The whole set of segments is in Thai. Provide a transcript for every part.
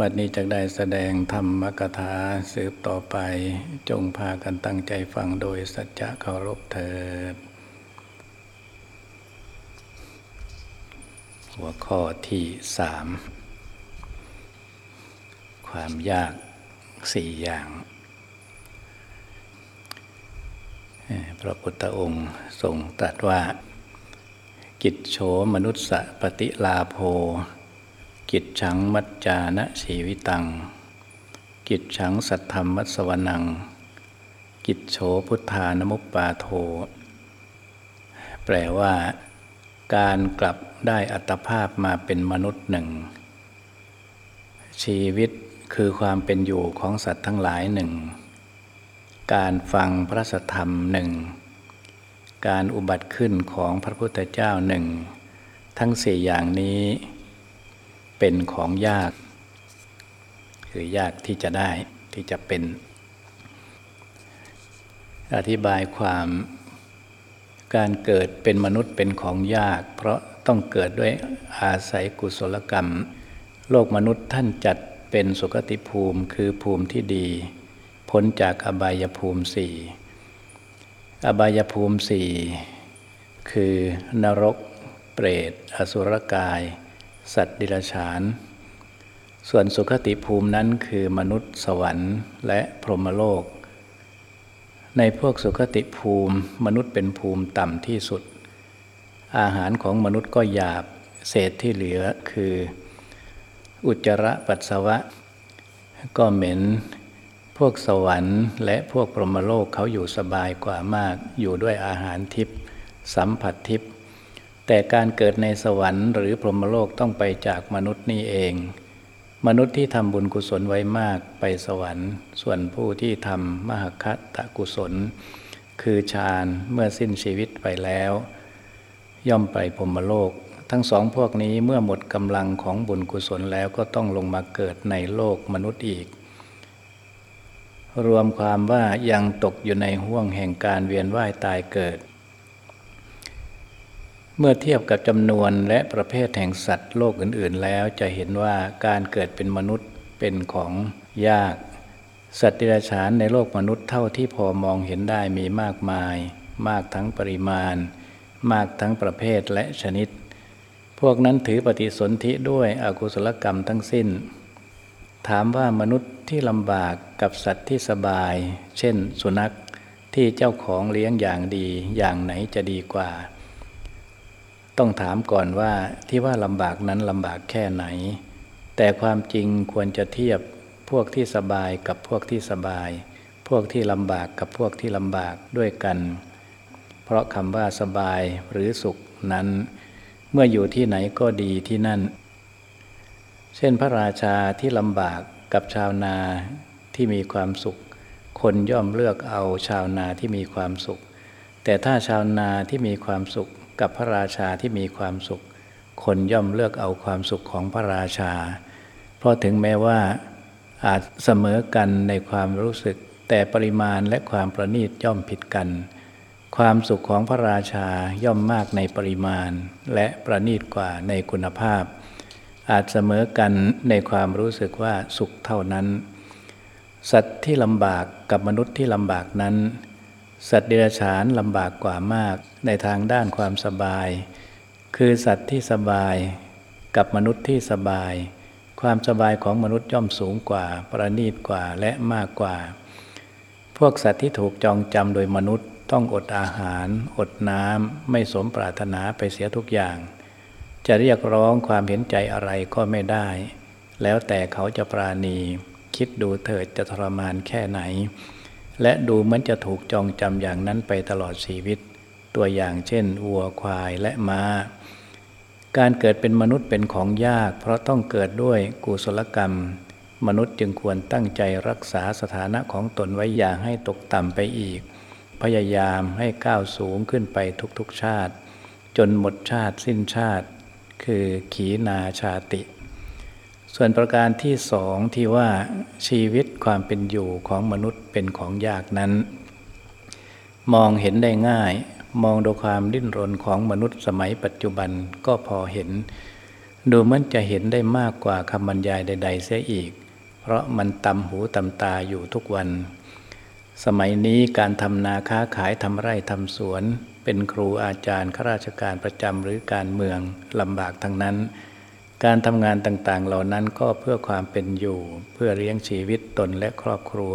บัดนี้จะได้แสดงธรรมกถาสืบต่อไป จงพากันตั้งใจฟังโดยสัจจะเคารพเถิด หัวข้อที่สามความยากสี่อย่าง พระพุทธองค์ทรงตรัสว่า กิจโฉมนุษสปฏิลาโภ กิจฉังมัจจานะชีวิตัง กิจฉังสัทธรรมมัสวนัง กิจโฉพุทธานมุปปาโท แปลว่า การกลับได้อัตภาพมาเป็นมนุษย์หนึ่ง ชีวิตคือความเป็นอยู่ของสัตว์ทั้งหลายหนึ่ง การฟังพระสธรรมหนึ่ง การอุบัติขึ้นของพระพุทธเจ้าหนึ่ง ทั้งสี่อย่างนี้ เป็นของยาก คือยากที่จะได้ที่จะเป็น อธิบายความการเกิดเป็นมนุษย์เป็นของยาก เพราะต้องเกิดด้วยอาศัยกุศลกรรม โลกมนุษย์ท่านจัดเป็นสุคติภูมิคือภูมิที่ดี พ้นจากอบายภูมิสี่อบายภูมิสี่คือนรก เปรต อสุรกาย สัตว์ดิลฉาน ส่วนสุขติภูมินั้นคือมนุษย์สวรรค์และพรหมโลก ในพวกสุขติภูมิมนุษย์เป็นภูมิต่ำที่สุด อาหารของมนุษย์ก็หยาบเศษที่เหลือคือ อุจจาระปัสสาวะ ก็เหม็นพวกสวรรค์และพวกพรหมโลกเขาอยู่สบายกว่ามากอยู่ด้วยอาหารทิพย์สัมผัสทิพย์ แต่การเกิดในสวรรค์หรือพรหมโลกต้องไปจากมนุษย์นี่เอง มนุษย์ที่ทำบุญกุศลไว้มากไปสวรรค์ ส่วนผู้ที่ทำมหคัตกุศล คือฌานเมื่อสิ้นชีวิตไปแล้ว ย่อมไปพรหมโลก ทั้งสองพวกนี้เมื่อหมดกำลังของบุญกุศลแล้วก็ต้องลงมาเกิดในโลกมนุษย์อีก รวมความว่ายังตกอยู่ในห่วงแห่งการเวียนว่ายตายเกิด เมื่อเทียบกับจำนวนและประเภทแห่งสัตว์โลกอื่น ๆ แล้วจะเห็นว่าการเกิดเป็นมนุษย์เป็นของยาก สัตว์ดิรัจฉานในโลกมนุษย์เท่าที่พอมองเห็นได้มีมากมาย มากทั้งปริมาณ มากทั้งประเภทและชนิด พวกนั้นถือปฏิสนธิด้วยอกุศลกรรมทั้งสิ้น ถามว่ามนุษย์ที่ลำบากกับสัตว์ที่สบาย เช่น สุนัขที่เจ้าของเลี้ยงอย่างดีอย่างไหนจะดีกว่า ต้องถามก่อนว่าที่ว่าลำบากนั้นลำบากแค่ไหน แต่ความจริงควรจะเทียบพวกที่สบายกับพวกที่สบาย พวกที่ลำบากกับพวกที่ลำบากด้วยกัน เพราะคำว่าสบายหรือสุขนั้น เมื่ออยู่ที่ไหนก็ดีที่นั่น เช่นพระราชาที่ลำบากกับชาวนาที่มีความสุข คนย่อมเลือกเอาชาวนาที่มีความสุข แต่ถ้าชาวนาที่มีความสุข กับพระราชาที่มีความสุข คนย่อมเลือกเอาความสุขของพระราชา เพราะถึงแม้ว่าอาจเสมอกันในความรู้สึก แต่ปริมาณและความประณีตย่อมผิดกัน ความสุขของพระราชาย่อมมากในปริมาณ และประณีตกว่าในคุณภาพ อาจเสมอกันในความรู้สึกว่าสุขเท่านั้น สัตว์ที่ลำบากกับมนุษย์ที่ลำบากนั้น สัตว์เดรัจฉานลำบากกว่ามากในทางด้านความสบาย คือสัตว์ที่สบายกับมนุษย์ที่สบาย ความสบายของมนุษย์ย่อมสูงกว่า ประณีตกว่าและมากกว่า พวกสัตว์ที่ถูกจองจำโดยมนุษย์ต้องอดอาหาร อดน้ำไม่สมปรารถนาไปเสียทุกอย่าง จะเรียกร้องความเห็นใจอะไรก็ไม่ได้ แล้วแต่เขาจะปราณี คิดดูเถิดจะทรมานแค่ไหน และดูเหมือนจะถูกจองจำอย่างนั้นไปตลอดชีวิต ตัวอย่างเช่นวัวควายและมา้า การเกิดเป็นมนุษย์เป็นของยาก เพราะต้องเกิดด้วยกุศลกรรม มนุษย์จึงควรตั้งใจรักษาสถานะของตนไว้อย่างให้ตกต่ำไปอีก พยายามให้ก้าวสูงขึ้นไปทุกๆชาติ จนหมดชาติสิ้นชาติ คือขีนาชาติ ส่วนประการที่สองที่ว่าชีวิตความเป็นอยู่ของมนุษย์เป็นของยากนั้น มองเห็นได้ง่าย มองดูความดิ้นรนของมนุษย์สมัยปัจจุบันก็พอเห็น ดูเหมือนจะเห็นได้มากกว่าคำบรรยายใด ๆ เสียอีก เพราะมันตำหูตำตาอยู่ทุกวัน สมัยนี้การทำนาค้าขายทำไร่ทำสวน เป็นครูอาจารย์ข้าราชการประจำหรือการเมืองลำบากทั้งนั้น การทำงานต่างๆ เหล่านั้นก็เพื่อความเป็นอยู่ เพื่อเลี้ยงชีวิตตนและครอบครัว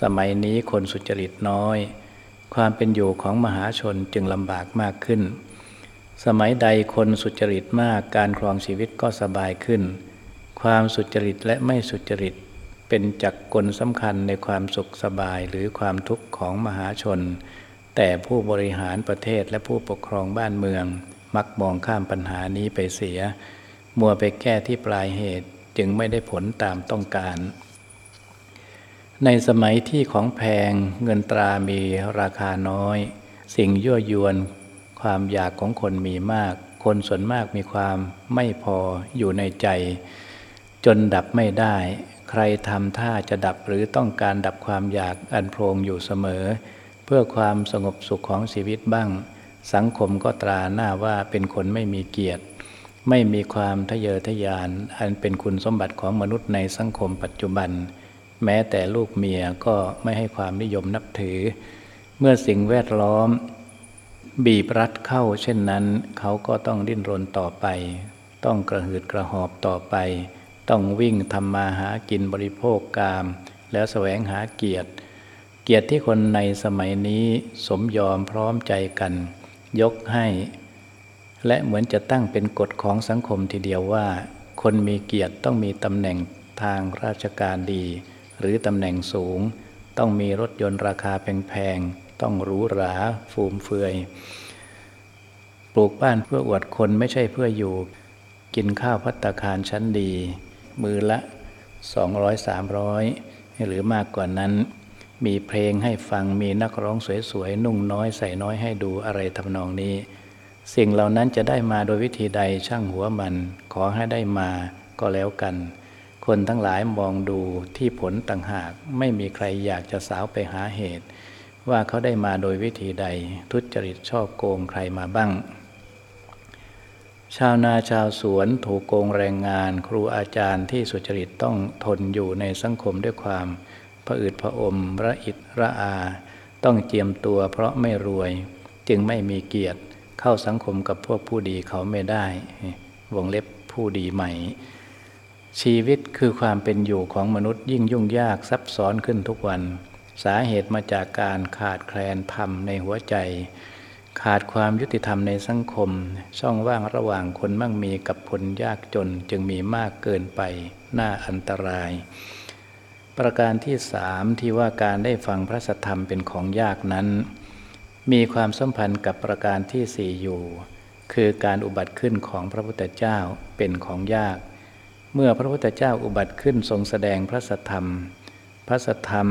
สมัยนี้คนสุจริตน้อย ความเป็นอยู่ของมหาชนจึงลำบากมากขึ้น สมัยใดคนสุจริตมากการครองชีวิตก็สบายขึ้น ความสุจริตและไม่สุจริตเป็นจักกลสำคัญในความสุขสบายหรือความทุกข์ของมหาชน แต่ผู้บริหารประเทศและผู้ปกครองบ้านเมือง มักมองข้ามปัญหานี้ไปเสีย มัวไปแก้ที่ปลายเหตุจึงไม่ได้ผลตามต้องการ ในสมัยที่ของแพงเงินตรามีราคาน้อย สิ่งยั่วยวน ความอยากของคนมีมาก คนส่วนมากมีความไม่พออยู่ในใจ จนดับไม่ได้ ใครทำท่าจะดับหรือต้องการดับความอยากอันโพรงอยู่เสมอ เพื่อความสงบสุขของชีวิตบ้าง สังคมก็ตราหน้าว่าเป็นคนไม่มีเกียรติ ไม่มีความทะเยอทะยาน อันเป็นคุณสมบัติของมนุษย์ในสังคมปัจจุบัน แม้แต่ลูกเมียก็ไม่ให้ความนิยมนับถือ เมื่อสิ่งแวดล้อม บีบรัดเข้าเช่นนั้น เขาก็ต้องดิ้นรนต่อไป ต้องกระหืดกระหอบต่อไป ต้องวิ่งทำมาหากินบริโภคกาม แล้วแสวงหาเกียรติ เกียรติที่คนในสมัยนี้สมยอมพร้อมใจกัน ยกให้ และเหมือนจะตั้งเป็นกฎของสังคมทีเดียวว่า คนมีเกียรติต้องมีตำแหน่งทางราชการดี หรือตำแหน่งสูง ต้องมีรถยนต์ราคาแพงๆ ต้องหรูหราฟูมเฟือย ปลูกบ้านเพื่ออวดคนไม่ใช่เพื่ออยู่ กินข้าวพัตตาคารชั้นดี มือละ 200-300 หรือมากกว่านั้น มีเพลงให้ฟังมีนักร้องสวยๆ นุ่งน้อยใส่น้อยให้ดูอะไรทำนองนี้ สิ่งเหล่านั้นจะได้มาโดยวิธีใดช่างหัวมัน ขอให้ได้มาก็แล้วกัน คนทั้งหลายมองดูที่ผลต่างหาก ไม่มีใครอยากจะสาวไปหาเหตุ ว่าเขาได้มาโดยวิธีใด ทุจริตชอบโกงใครมาบ้าง ชาวนาชาวสวนถูกโกงแรงงาน ครูอาจารย์ที่สุจริตต้องทนอยู่ในสังคมด้วยความผะอืดผะอมระอิดระอา ต้องเจียมตัวเพราะไม่รวย จึงไม่มีเกียรติ เข้าสังคมกับพวกผู้ดีเขาไม่ได้ วงเล็บผู้ดีใหม่ ชีวิตคือความเป็นอยู่ของมนุษย์ยิ่งยุ่งยากซับซ้อนขึ้นทุกวัน สาเหตุมาจากการขาดแคลนธรรมในหัวใจ ขาดความยุติธรรมในสังคม ช่องว่างระหว่างคนมั่งมีกับคนยากจนจึงมีมากเกินไป น่าอันตราย ประการที่สามที่ว่าการได้ฟังพระสัทธรรมเป็นของยากนั้น มีความสัมพันธ์กับประการที่สี่อยู่ คือการอุบัติขึ้นของพระพุทธเจ้าเป็นของยาก เมื่อพระพุทธเจ้าอุบัติขึ้นทรงแสดงพระสัทธรรม พระสัทธรรม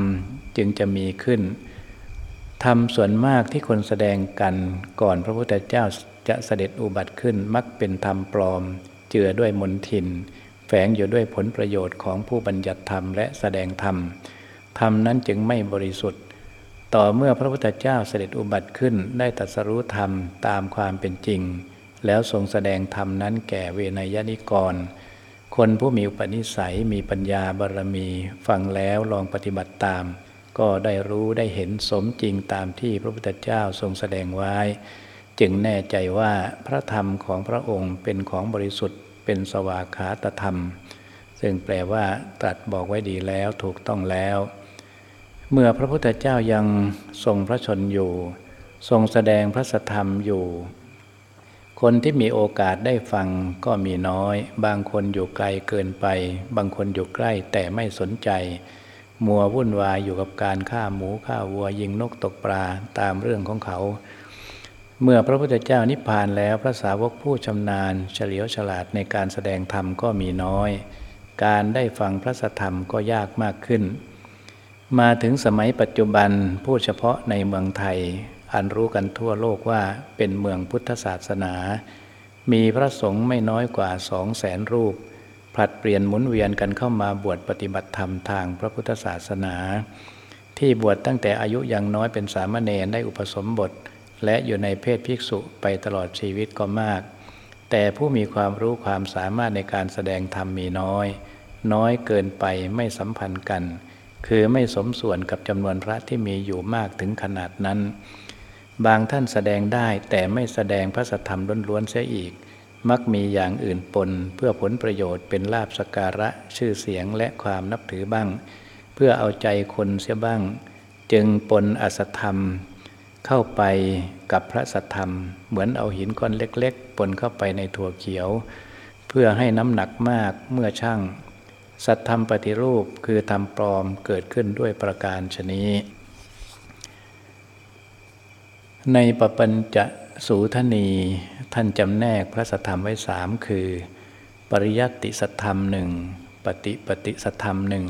จึงจะมีขึ้นธรรมส่วนมากที่คนแสดงกันก่อนพระพุทธเจ้าจะเสด็จอุบัติขึ้นมักเป็นธรรมปลอม เจือด้วยมนทิน แฝงอยู่ด้วยผลประโยชน์ของผู้บัญญัติธรรมและแสดงธรรมธรรมนั้นจึงไม่บริสุทธิ์ ต่อเมื่อพระพุทธเจ้าเสด็จอุบัติขึ้นได้ตรัสรู้ธรรมตามความเป็นจริง แล้วทรงแสดงธรรมนั้นแก่เวนยนิกร คนผู้มีอุปนิสัยมีปัญญาบารมี ฟังแล้วลองปฏิบัติตาม ก็ได้รู้ได้เห็นสมจริงตามที่พระพุทธเจ้าทรงแสดงไว้ จึงแน่ใจว่าพระธรรมของพระองค์เป็นของบริสุทธิ์ เป็นสวากขาตธรรม ซึ่งแปลว่าตรัสบอกไว้ดีแล้วถูกต้องแล้ว เมื่อพระพุทธเจ้ายังทรงพระชนอยู่ ทรงแสดงพระสธรรมอยู่ คนที่มีโอกาสได้ฟังก็มีน้อย บางคนอยู่ไกลเกินไป บางคนอยู่ใกล้แต่ไม่สนใจ มัววุ่นวายอยู่กับการฆ่าหมูฆ่าวัวยิงนกตกปลาตามเรื่องของเขา เมื่อพระพุทธเจ้านิพพานแล้วพระสาวกผู้ชำนาญ เฉลียวฉลาดในการแสดงธรรมก็มีน้อย การได้ฟังพระสธรรมก็ยากมากขึ้น มาถึงสมัยปัจจุบันพูดเฉพาะในเมืองไทย อันรู้กันทั่วโลกว่าเป็นเมืองพุทธศาสนา มีพระสงฆ์ไม่น้อยกว่าสองแสนรูป ผลัดเปลี่ยนหมุนเวียนกันเข้ามาบวชปฏิบัติธรรมทางพระพุทธศาสนา ที่บวชตั้งแต่อายุยังน้อยเป็นสามเณรได้อุปสมบท และอยู่ในเพศภิกษุไปตลอดชีวิตก็มาก แต่ผู้มีความรู้ความสามารถในการแสดงธรรมมีน้อย น้อยเกินไปไม่สัมพันธ์กัน คือไม่สมส่วนกับจำนวนพระที่มีอยู่มากถึงขนาดนั้น บางท่านแสดงได้แต่ไม่แสดงพระสัทธรรมล้วนๆเสียอีก มักมีอย่างอื่นปน เพื่อผลประโยชน์เป็นลาบสการะชื่อเสียงและความนับถือบ้าง เพื่อเอาใจคนเสียบ้าง จึงปนอสธรรม เข้าไปกับพระสัทธรรม เหมือนเอาหินก้อนเล็ก ๆ ปนเข้าไปในถั่วเขียว เพื่อให้น้ำหนักมากเมื่อช่าง สัตธรรมปฏิรูปคือธรรมปลอมเกิดขึ้นด้วยประการชนี้ ในปปัญจสูทนีท่านจำแนกพระสัทธรรมไว้สามคือ ปริยัติสัทธรรมหนึ่งปฏิปฏิสัทธรรมหนึ่ง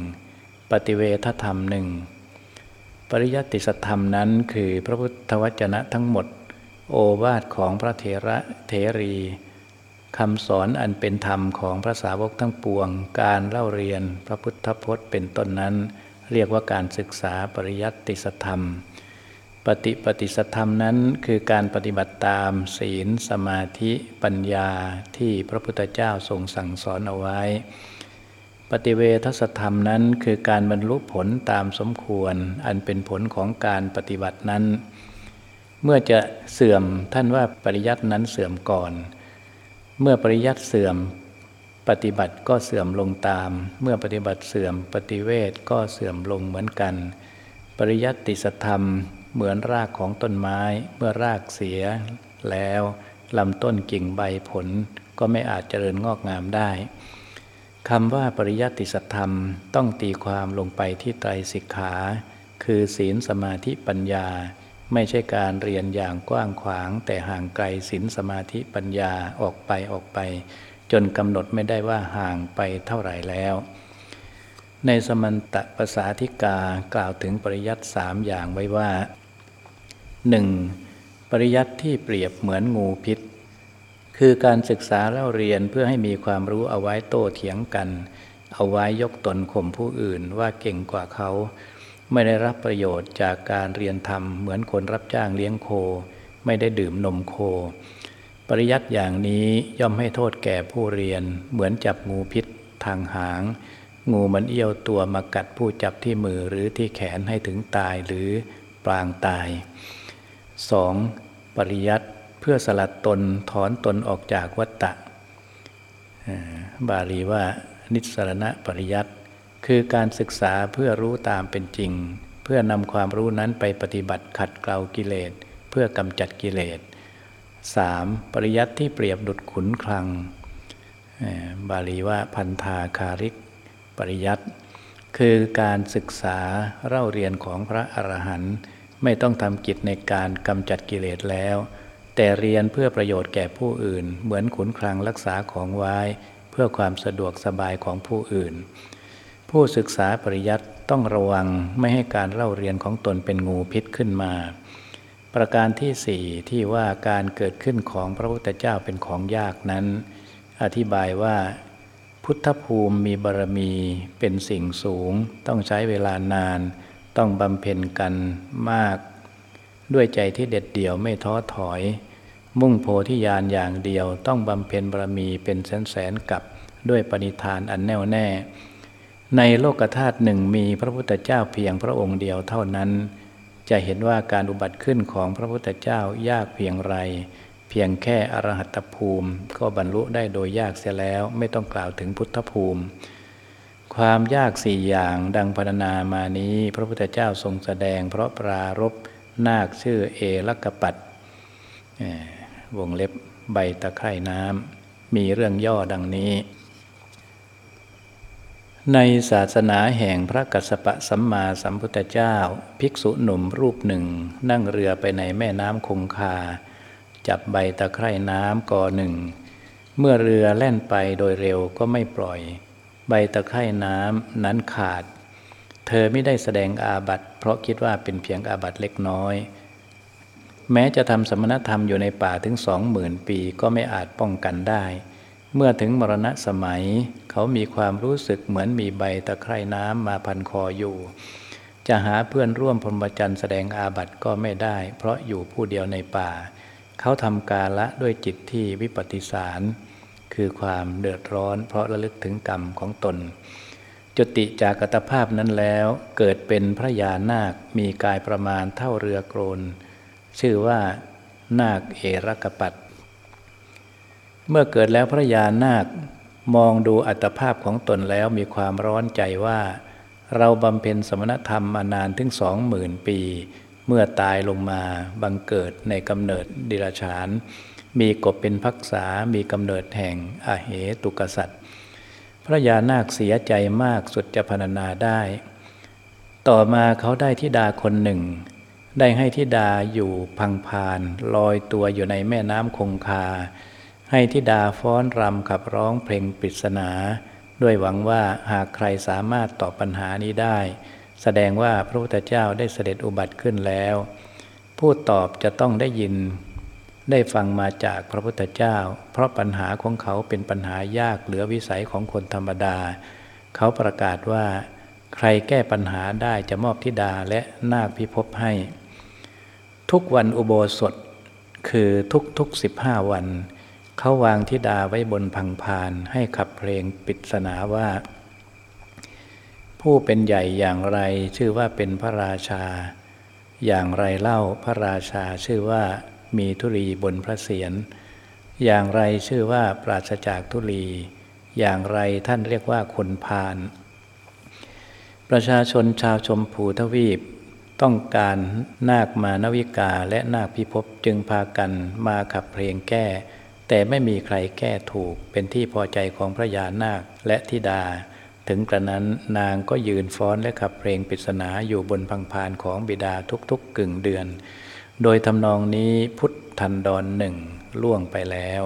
ปฏิเวทธรรมหนึ่งปริยัติสัทธรรมนั้นคือพระพุทธวจนะทั้งหมด โอวาทของพระเถระเถรี คำสอนอันเป็นธรรมของพระสาวกทั้งปวง การเล่าเรียนพระพุทธพจน์เป็นต้นนั้น เรียกว่าการศึกษาปริยัติสัทธรรม ปฏิปฏิสัทธรรมนั้นคือการปฏิบัติตามศีล สมาธิปัญญาที่พระพุทธเจ้าทรงสั่งสอนเอาไว้ ปฏิเวทสัทธรรมนั้นคือการบรรลุผลตามสมควร อันเป็นผลของการปฏิบัตินั้น เมื่อจะเสื่อมท่านว่าปริยัตินั้นเสื่อมก่อน เมื่อปริยัติเสื่อมปฏิบัติก็เสื่อมลงตาม เมื่อปฏิบัติเสื่อมปฏิเวทก็เสื่อมลงเหมือนกัน ปริยัติสธรรมเหมือนรากของต้นไม้ เมื่อรากเสียแล้วลำต้นกิ่งใบผลก็ไม่อาจเจริญงอกงามได้คำว่าปริยัติสัธรรมต้องตีความลงไปที่ไตรสิกขา คือศีลสมาธิปัญญา ไม่ใช่การเรียนอย่างกว้างขวาง แต่ห่างไกลศีลสมาธิปัญญาออกไปออกไป จนกำหนดไม่ได้ว่าห่างไปเท่าไหร่แล้ว ในสมันตะภาษาธิกากล่าวถึงปริยัติสามอย่างไว้ว่า 1. ปริยัติที่เปรียบเหมือนงูพิษ คือการศึกษาเล่าเรียนเพื่อให้มีความรู้เอาไว้โต้เถียงกัน เอาไว้ยกตนข่มผู้อื่นว่าเก่งกว่าเขา ไม่ได้รับประโยชน์จากการเรียนธรรม เหมือนคนรับจ้างเลี้ยงโค ไม่ได้ดื่มนมโค ปริยัติอย่างนี้ย่อมให้โทษแก่ผู้เรียน เหมือนจับงูพิษทางหาง งูมันเอี้ยวตัวมากัดผู้จับที่มือหรือที่แขนให้ถึงตายหรือปรางตาย 2. ปริยัติเพื่อสลัดตนถอนตนออกจากวัตตะบาลีว่านิสรณะปริยัติ คือการศึกษาเพื่อรู้ตามเป็นจริง เพื่อนำความรู้นั้นไปปฏิบัติขัดเกลากิเลส เพื่อกำจัดกิเลส 3. ปริยัติที่เปรียบดุดขุนคลัง บาลีว่าพันธาคาริก ปริยัติ คือการศึกษาเล่าเรียนของพระอรหันต์ไม่ต้องทำกิจในการกำจัดกิเลสแล้ว แต่เรียนเพื่อประโยชน์แก่ผู้อื่น เหมือนขุนคลังรักษาของไว้ เพื่อความสะดวกสบายของผู้อื่น ผู้ศึกษาปริยัติต้องระวังไม่ให้การเล่าเรียนของตนเป็นงูพิษขึ้นมา ประการที่สี่ที่ว่าการเกิดขึ้นของพระพุทธเจ้าเป็นของยากนั้น อธิบายว่า พุทธภูมิมีบารมีเป็นสิ่งสูง ต้องใช้เวลานาน ต้องบำเพ็ญกันมาก ด้วยใจที่เด็ดเดี่ยวไม่ท้อถอย มุ่งโพธิญาณอย่างเดียว ต้องบำเพ็ญบารมีเป็นแสนแสนกับด้วยปณิธานอันแน่วแน่ ในโลกธาตุหนึ่งมีพระพุทธเจ้าเพียงพระองค์เดียวเท่านั้น จะเห็นว่าการอุบัติขึ้นของพระพุทธเจ้ายากเพียงไร เพียงแค่อรหัตภูมิ ก็บรรลุได้โดยยากเสียแล้วไม่ต้องกล่าวถึงพุทธภูมิ ความยากสี่อย่างดังพรรณนามานี้ พระพุทธเจ้าทรงแสดง เพราะปรารบนาคชื่อเอลักปัดวงเล็บใบตะไคร่น้ำมีเรื่องย่อดังนี้ ในศาสนาแห่งพระกัสสปะสัมมาสัมพุทธเจ้า ภิกษุหนุ่มรูปหนึ่ง นั่งเรือไปในแม่น้ำคงคา จับใบตะไคร่น้ำกอหนึ่ง เมื่อเรือแล่นไปโดยเร็วก็ไม่ปล่อย ใบตะไคร่น้ำนั้นขาด เธอไม่ได้แสดงอาบัตเพราะคิดว่าเป็นเพียงอาบัตเล็กน้อย แม้จะทำสมณธรรมอยู่ในป่าถึงสองหมื่นปีก็ไม่อาจป้องกันได้ เมื่อถึงมรณะสมัย เขามีความรู้สึกเหมือนมีใบตะไคร่น้ำมาพันคออยู่ จะหาเพื่อนร่วมพรหมจรรย์แสดงอาบัติก็ไม่ได้ เพราะอยู่ผู้เดียวในป่า เขาทำกาละด้วยจิตที่วิปฏิสาร คือความเดือดร้อน เพราะระลึกถึงกรรมของตน จุติจากกัตภาพนั้นแล้วเกิดเป็นพระยานาคมีกายประมาณเท่าเรือโกรนชื่อว่านาคเอรกปัต เมื่อเกิดแล้วพระยานาคมองดูอัตภาพของตนแล้วมีความร้อนใจว่า เราบำเพ็ญสมณธรรมมานานถึงสองหมื่นปี เมื่อตายลงมาบังเกิดในกำเนิดดิรชาน มีกบเป็นพักษา มีกำเนิดแห่งอาเหตุกษัตริย์พระยานาคเสียใจมากสุดจะพรรณนาได้ ต่อมาเขาได้ทิดาคนหนึ่ง ได้ให้ทิดาอยู่พังพานลอยตัวอยู่ในแม่น้ำคงคา ให้ทิดาฟ้อนรำขับร้องเพลงปริศนา ด้วยหวังว่าหากใครสามารถตอบปัญหานี้ได้ แสดงว่าพระพุทธเจ้าได้เสด็จอุบัติขึ้นแล้ว ผู้ตอบจะต้องได้ยิน ได้ฟังมาจากพระพุทธเจ้า เพราะปัญหาของเขาเป็นปัญหายากเหลือวิสัยของคนธรรมดา เขาประกาศว่า ใครแก้ปัญหาได้จะมอบทิดาและนาคพิภพให้ ทุกวันอุโบสถคือทุกทุกสิบห้าวัน เขาวางทิดาไว้บนพังพานให้ขับเพลงปริศนาว่า ผู้เป็นใหญ่อย่างไรชื่อว่าเป็นพระราชา อย่างไรเล่าพระราชาชื่อว่ามีธุลีบนพระเศียรอย่างไรชื่อว่าปราศจากธุลี อย่างไรท่านเรียกว่าคนพาลประชาชนชาวชมพูทวีปต้องการนาคมานวิกาและนาคพิภพจึงพากันมาขับเพลงแก้ แต่ไม่มีใครแก้ถูกเป็นที่พอใจของพระยานาคและธิดา ถึงกระนั้นนางก็ยืนฟ้อนและขับเพลงปริศนาอยู่บนพังพานของบิดาทุกๆกึ่งเดือน โดยทำนองนี้พุทธันดรหนึ่งล่วงไปแล้ว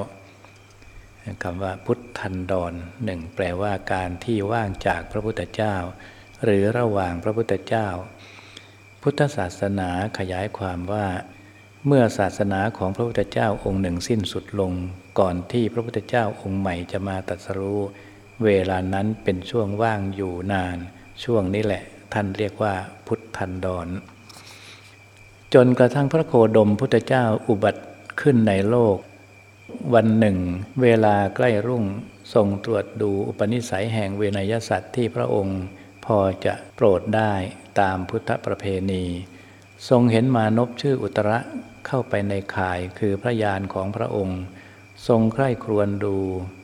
คำว่าพุทธันดรหนึ่งแปลว่าการที่ว่างจากพระพุทธเจ้า หรือระหว่างพระพุทธเจ้า พุทธศาสนาขยายความว่า เมื่อศาสนาของพระพุทธเจ้าองค์หนึ่งสิ้นสุดลง ก่อนที่พระพุทธเจ้าองค์ใหม่จะมาตรัสรู้ เวลานั้นเป็นช่วงว่างอยู่นาน ช่วงนี้แหละท่านเรียกว่าพุทธันดร จนกระทั่งพระโคดมพุทธเจ้าอุบัติขึ้นในโลก วันหนึ่ง เวลาใกล้รุ่งทรงตรวจดูอุปนิสัยแห่งเวนยสัตว์ที่พระองค์ พอจะโปรดได้ตามพุทธประเพณี ทรงเห็นมานพชื่ออุตระ เข้าไปในข่ายคือพระยานของพระองค์ ทรงใคร่ครวญดู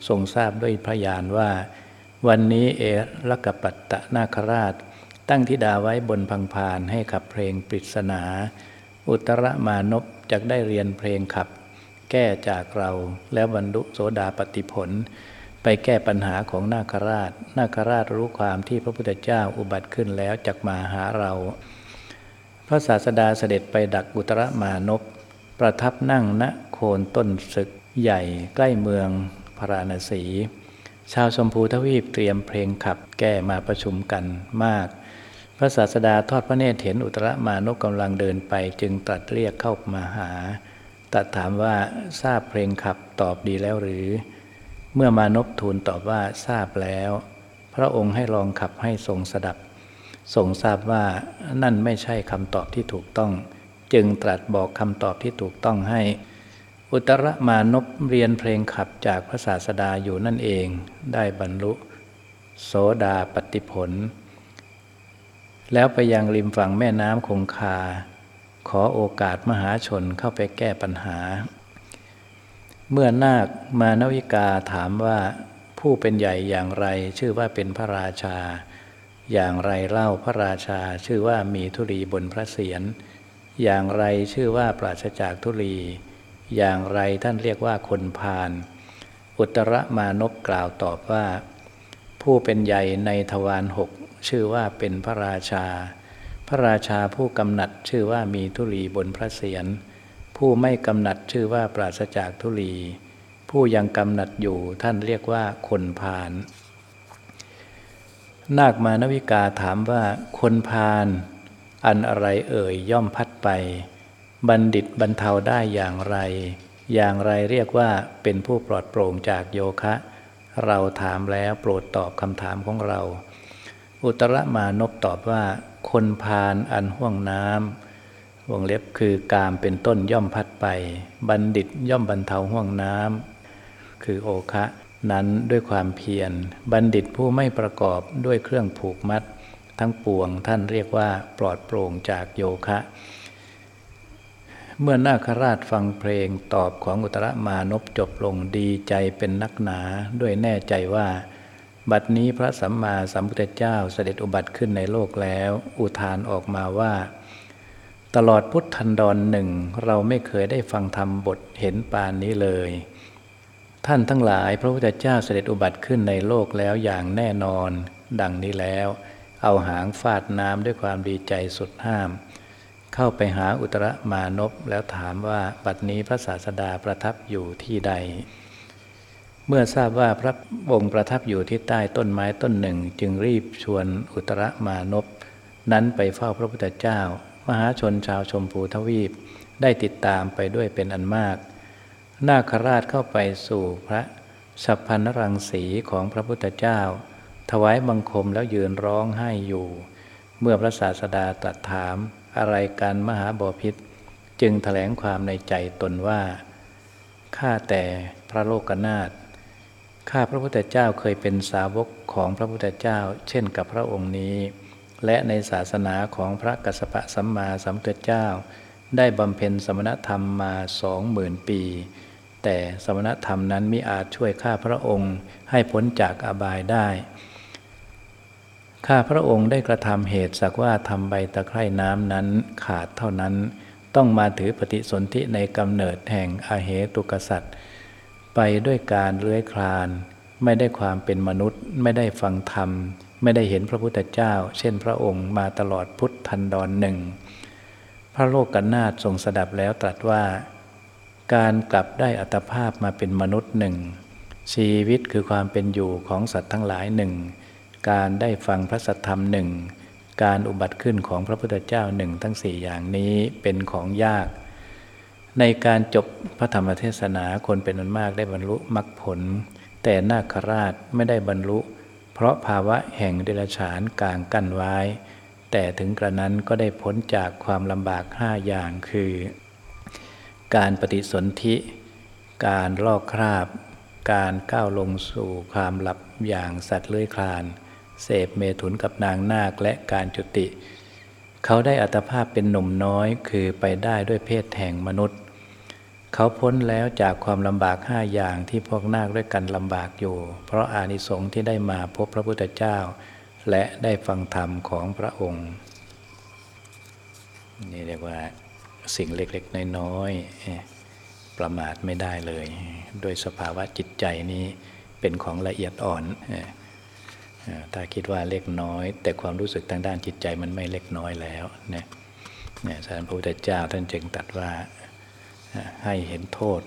ทรงทราบด้วยพระยานว่า วันนี้เอรกปัตตนาคราช ตั้งธิดาไว้บนพังพานให้ขับเพลงปริศนา อุตรมานพจะได้เรียนเพลงขับ แก้จากเราแล้วบรรลุโสดาปติผล ไปแก้ปัญหาของนาคราช นาคราชรู้ความที่พระพุทธเจ้าอุบัติขึ้นแล้วจักมาหาเรา พระศาสดาเสด็จไปดักอุตรมานพประทับนั่งณโคนต้นศึกใหญ่ใกล้เมืองพราณสี ชาวชมพูทวีปเตรียมเพลงขับแก้มาประชุมกันมาก พระศาสดาทอดพระเนตรเห็นอุตรมานพกำลังเดินไปจึงตรัสเรียกเข้ามาหาตรัสถามว่าทราบเพลงขับตอบดีแล้วหรือ เมื่อมานพทูลตอบว่าทราบแล้ว พระองค์ให้ลองขับให้ทรงสดับ ทรงทราบว่านั่นไม่ใช่คำตอบที่ถูกต้อง จึงตรัสบอกคำตอบที่ถูกต้องให้ อุตรมานพเรียนเพลงขับจากพระศาสดาอยู่นั่นเอง ได้บรรลุ โสดาปฏิผล แล้วไปยังริมฝั่งแม่น้ำคงคา ขอโอกาสมหาชนเข้าไปแก้ปัญหา เมื่อนาคมานวิกาถามว่าผู้เป็นใหญ่อย่างไรชื่อว่าเป็นพระราชา อย่างไรเล่าพระราชาชื่อว่ามีธุรีบนพระเศียรอย่างไรชื่อว่าปราศจากธุลี อย่างไรท่านเรียกว่าคนพาลอุตรมานพกล่าวตอบว่า ผู้เป็นใหญ่ในทวารหกชื่อว่าเป็นพระราชา พระราชาผู้กำหนัดชื่อว่ามีธุลีบนพระเศียรผู้ไม่กำหนัดชื่อว่าปราศจากธุลี ผู้ยังกำหนัดอยู่ท่านเรียกว่าคนพาล นาคมานวิกาถามว่าคนพาลอันอะไรเอ่ยย่อมพัดไป บัณฑิตบรรเทาได้อย่างไร อย่างไรเรียกว่าเป็นผู้ปลอดโปร่งจากโยคะ เราถามแล้วโปรดตอบคำถามของเรา อุตรมานพตอบว่า คนพาลอันห่วงน้ำวงเล็บคือกามเป็นต้นย่อมพัดไป บัณฑิตย่อมบรรเทาห่วงน้ำคือโอคะ นั้นด้วยความเพียร บัณฑิตผู้ไม่ประกอบด้วยเครื่องผูกมัด ทั้งปวงท่านเรียกว่าปลอดโปร่งจากโยคะ เมื่อนาคราชฟังเพลงตอบของอุตรมานพจบลงดีใจเป็นนักหนาด้วยแน่ใจว่า บัดนี้พระสัมมาสัมพุทธเจ้าเสด็จอุบัติขึ้นในโลกแล้ว อุทานออกมาว่า ตลอดพุทธันดรหนึ่งเราไม่เคยได้ฟังธรรมบทเห็นปานนี้เลย ท่านทั้งหลายพระพุทธเจ้าเสด็จอุบัติขึ้นในโลกแล้วอย่างแน่นอน ดังนี้แล้ว เอาหางฟาดน้ำด้วยความดีใจสุดห้าม เข้าไปหาอุตรมานพแล้วถามว่าบัดนี้พระศาสดาประทับอยู่ที่ใด เมื่อทราบว่าพระองค์ประทับอยู่ที่ใต้ต้นไม้ต้นหนึ่ง จึงรีบชวนอุตรมานพนั้นไปเฝ้าพระพุทธเจ้า มหาชนชาวชมพูทวีป ได้ติดตามไปด้วยเป็นอันมาก นาคราชเข้าไปสู่พระสัพพันรังสีของพระพุทธเจ้า ถวายบังคมแล้วยืนร้องไห้อยู่ เมื่อพระศาสดาตรัสถามอะไรกันมหาบอพิษ จึงถแถลงความในใจตนว่า ข้าแต่พระโลกนาถข้าพระพุทธเจ้าเคยเป็นสาวกของพระพุทธเจ้า เช่นกับพระองค์นี้ และในศาสนาของพระกัสสปะสัมมาสัมพุทธเจ้า ได้บำเพ็ญสมณธรรมมาสองหมื่นปี แต่สมณธรรมนั้นมิอาจช่วยข้าพระองค์ให้พ้นจากอบายได้ ข้าพระองค์ได้กระทำเหตุสักว่าทำใบตะไคร่น้ำนั้นขาดเท่านั้น ต้องมาถือปฏิสนธิในกำเนิดแห่งอาเหตุกษัตริย์ ไปด้วยการเลื้อยคลาน ไม่ได้ความเป็นมนุษย์ ไม่ได้ฟังธรรม ไม่ได้เห็นพระพุทธเจ้า เช่นพระองค์มาตลอดพุทธันดรหนึ่ง พระโลกกนาถทรงสดับแล้วตรัสว่า การกลับได้อัตภาพมาเป็นมนุษย์หนึ่ง ชีวิตคือความเป็นอยู่ของสัตว์ทั้งหลายหนึ่ง การได้ฟังพระสัทธรรมหนึ่ง การอุบัติขึ้นของพระพุทธเจ้าหนึ่งทั้งสี่อย่างนี้เป็นของยาก ในการจบพระธรรมเทศนาคนเป็นอันมากได้บรรลุมรรคผล แต่นาคราชไม่ได้บรรลุ เพราะภาวะแห่งเดรัจฉานกลางกั้นไว้ แต่ถึงกระนั้นก็ได้พ้นจากความลำบากห้าอย่างคือ การปฏิสนธิ การลอกคราบ การก้าวลงสู่ความหลับอย่างสัตว์เลื้อยคลาน เสพเมถุนกับนางนาคและการจุติ เขาได้อัตภาพเป็นหนุ่มน้อยคือไปได้ด้วยเพศแห่งมนุษย์ เขาพ้นแล้วจากความลำบากห้าอย่างที่พวกนาคด้วยกันลำบากอยู่ เพราะอานิสงส์ที่ได้มาพบพระพุทธเจ้า และได้ฟังธรรมของพระองค์ นี่เรียกว่า สิ่งเล็กๆ น้อยๆประมาทไม่ได้เลย โดยสภาวะจิตใจนี้เป็นของละเอียดอ่อน ถ้าคิดว่าเล็กน้อย แต่ความรู้สึกทางด้านจิตใจมันไม่เล็กน้อยแล้วเนี่ยเนี่ยสารพระพุทธเจ้าท่านจึงตัดว่าให้เห็นโทษ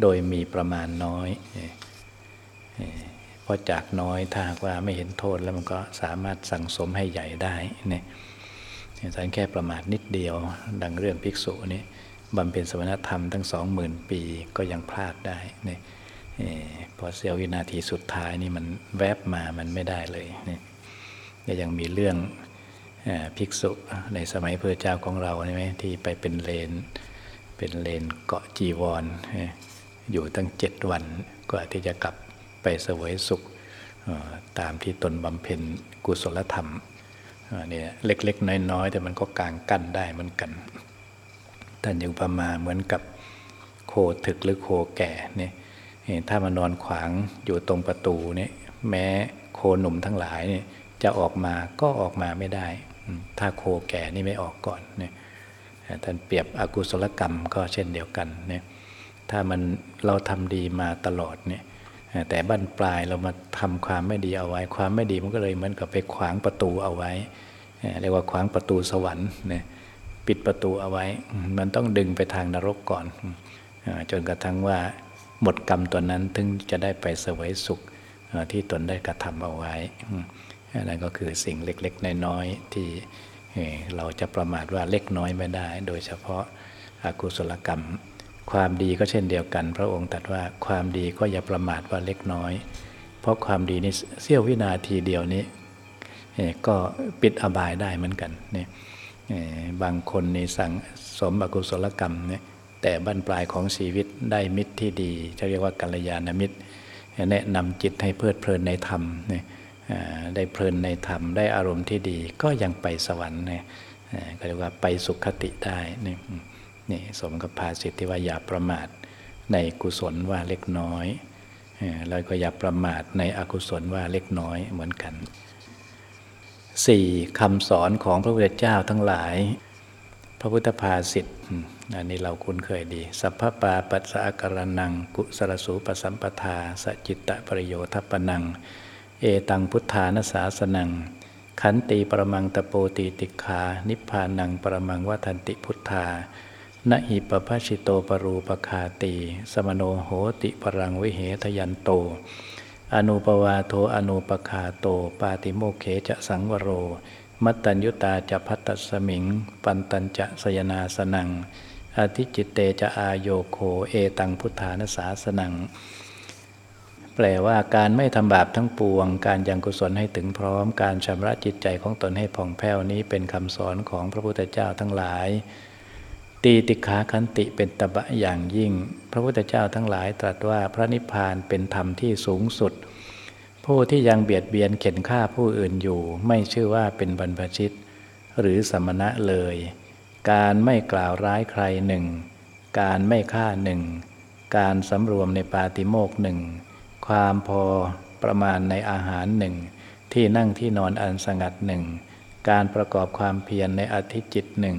โดยมีประมาณน้อยเพราะจากน้อยถ้าหากว่าไม่เห็นโทษแล้วมันก็สามารถสั่งสมให้ใหญ่ได้เนี่ย สันแค่ประมาทนิดเดียว ดังเรื่องภิกษุนี้บำเพ็ญสมณธรรมทั้งสองหมื่นปีก็ยังพลาดได้นี่พอเสี้ยววินาทีสุดท้ายนี่มันแวบมามันไม่ได้เลยนี่ยังมีเรื่องภิกษุในสมัยพระเจ้าของเราใช่ไหมที่ไปเป็นเลน เป็นเลนเกาะจีวร อยู่ตั้งเจ็ดวันกว่าที่จะกลับไปเสวยสุขตามที่ตนบำเพ็ญกุศลธรรม นี่ยเล็ก ๆ น้อย ๆ แต่มันก็กางกั้นได้เหมือนกันท่านอยู่ประมาเหมือนกับโคถึกหรือโคแก่เนี่ยถ้ามานอนขวางอยู่ตรงประตูเนี่ยแม้โคหนุ่มทั้งหลายเนี่ยจะออกมาก็ออกมาไม่ได้ ถ้าโคแก่นี่ไม่ออกก่อนเนี่ยท่านเปรียบอกุศลกรรมก็เช่นเดียวกันเนี่ยถ้ามันเราทำดีมาตลอดเนี่ย แต่บั้นปลายเรามาทำความไม่ดีเอาไว้ ความไม่ดีมันก็เลยเหมือนกับไปขวางประตูเอาไว้ เรียกว่าขวางประตูสวรรค์เนี่ยปิดประตูเอาไว้ มันต้องดึงไปทางนรกก่อน จนกระทั่งว่าหมดกรรมตัวนั้นถึงจะได้ไปเสวยสุขที่ตนได้กระทำเอาไว้นั่นก็คือสิ่งเล็กๆ น้อยๆที่เราจะประมาทว่าเล็กน้อยไม่ได้ โดยเฉพาะอากุศลกรรม ความดีก็เช่นเดียวกัน พระองค์ตรัสว่าความดีก็อย่าประมาทว่าเล็กน้อย เพราะความดีนี้เสี้ยววินาทีเดียวนี้ก็ปิดอบายได้เหมือนกันนี่บางคนในสังสมบกุศลกรรมเนี่ยแต่บั้นปลายของชีวิตได้มิตรที่ดีจะเรียกว่ากัลยาณมิตร แนะนำจิตให้เพลิดเพลินในธรรมเนี่ยได้เพลินในธรรมได้อารมณ์ที่ดีก็ยังไปสวรรค์เนี่ยก็เรียกว่าไปสุขคติได้นี่ นี่สมกับภาษิตที่ว่าอย่าประมาทในกุศลว่าเล็กน้อยแล้วก็อย่าประมาทในอกุศลว่าเล็กน้อยเหมือนกันสี่คำสอนของพระพุทธเจ้าทั้งหลาย พระพุทธภาษิตอันนี้เราคุ้นเคยดี สัพพปาปัสสะกรนัง กุสรสูปสัมปทาสจิตตะประโยทัปนัง เอตังพุทธานาสาสนัง ขันติปรมังตโปติติขานิพพานังปรมังวัฏันติพุทธา นหิปภชิโตปรูปคาตีสมโนโหติปรังวิเหทยันโต อนุปวาโทอนุปคาโต ปาติโมเขจะสังวโร มัตตัญยุตาจะพัตตสมิง ปันตัญจะสยนาสนัง อธิจิตเตจะอายโยโคเอตังพุทธานสาสนัง แปลว่าการไม่ทำบาปทั้งปวง การยังกุศลให้ถึงพร้อม การชำระจิตใจของตนให้ผ่องแผ้วนี้เป็นคำสอนของพระพุทธเจ้าทั้งหลาย ตีติขาคันติเป็นตบะอย่างยิ่ง พระพุทธเจ้าทั้งหลายตรัสว่าพระนิพพานเป็นธรรมที่สูงสุด ผู้ที่ยังเบียดเบียนเข็นฆ่าผู้อื่นอยู่ ไม่ชื่อว่าเป็นบรรพชิต หรือสมณะเลย การไม่กล่าวร้ายใครหนึ่ง การไม่ฆ่าหนึ่ง การสำรวมในปาติโมกหนึ่ง ความพอประมาณในอาหารหนึ่ง ที่นั่งที่นอนอันสงัดหนึ่ง การประกอบความเพียรในอธิจิตหนึ่ง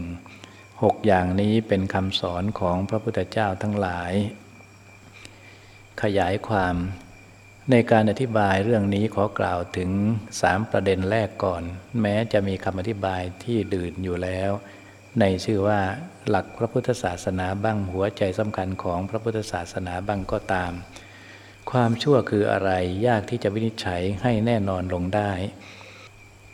หกอย่างนี้เป็นคำสอนของพระพุทธเจ้าทั้งหลาย ขยายความในการอธิบายเรื่องนี้ขอกล่าวถึงสามประเด็นแรกก่อน แม้จะมีคำอธิบายที่ดื่นอยู่แล้ว ในชื่อว่าหลักพระพุทธศาสนาบ้างหัวใจสำคัญของพระพุทธศาสนาบ้างก็ตาม ความชั่วคืออะไรยากที่จะวินิจฉัยให้แน่นอนลงได้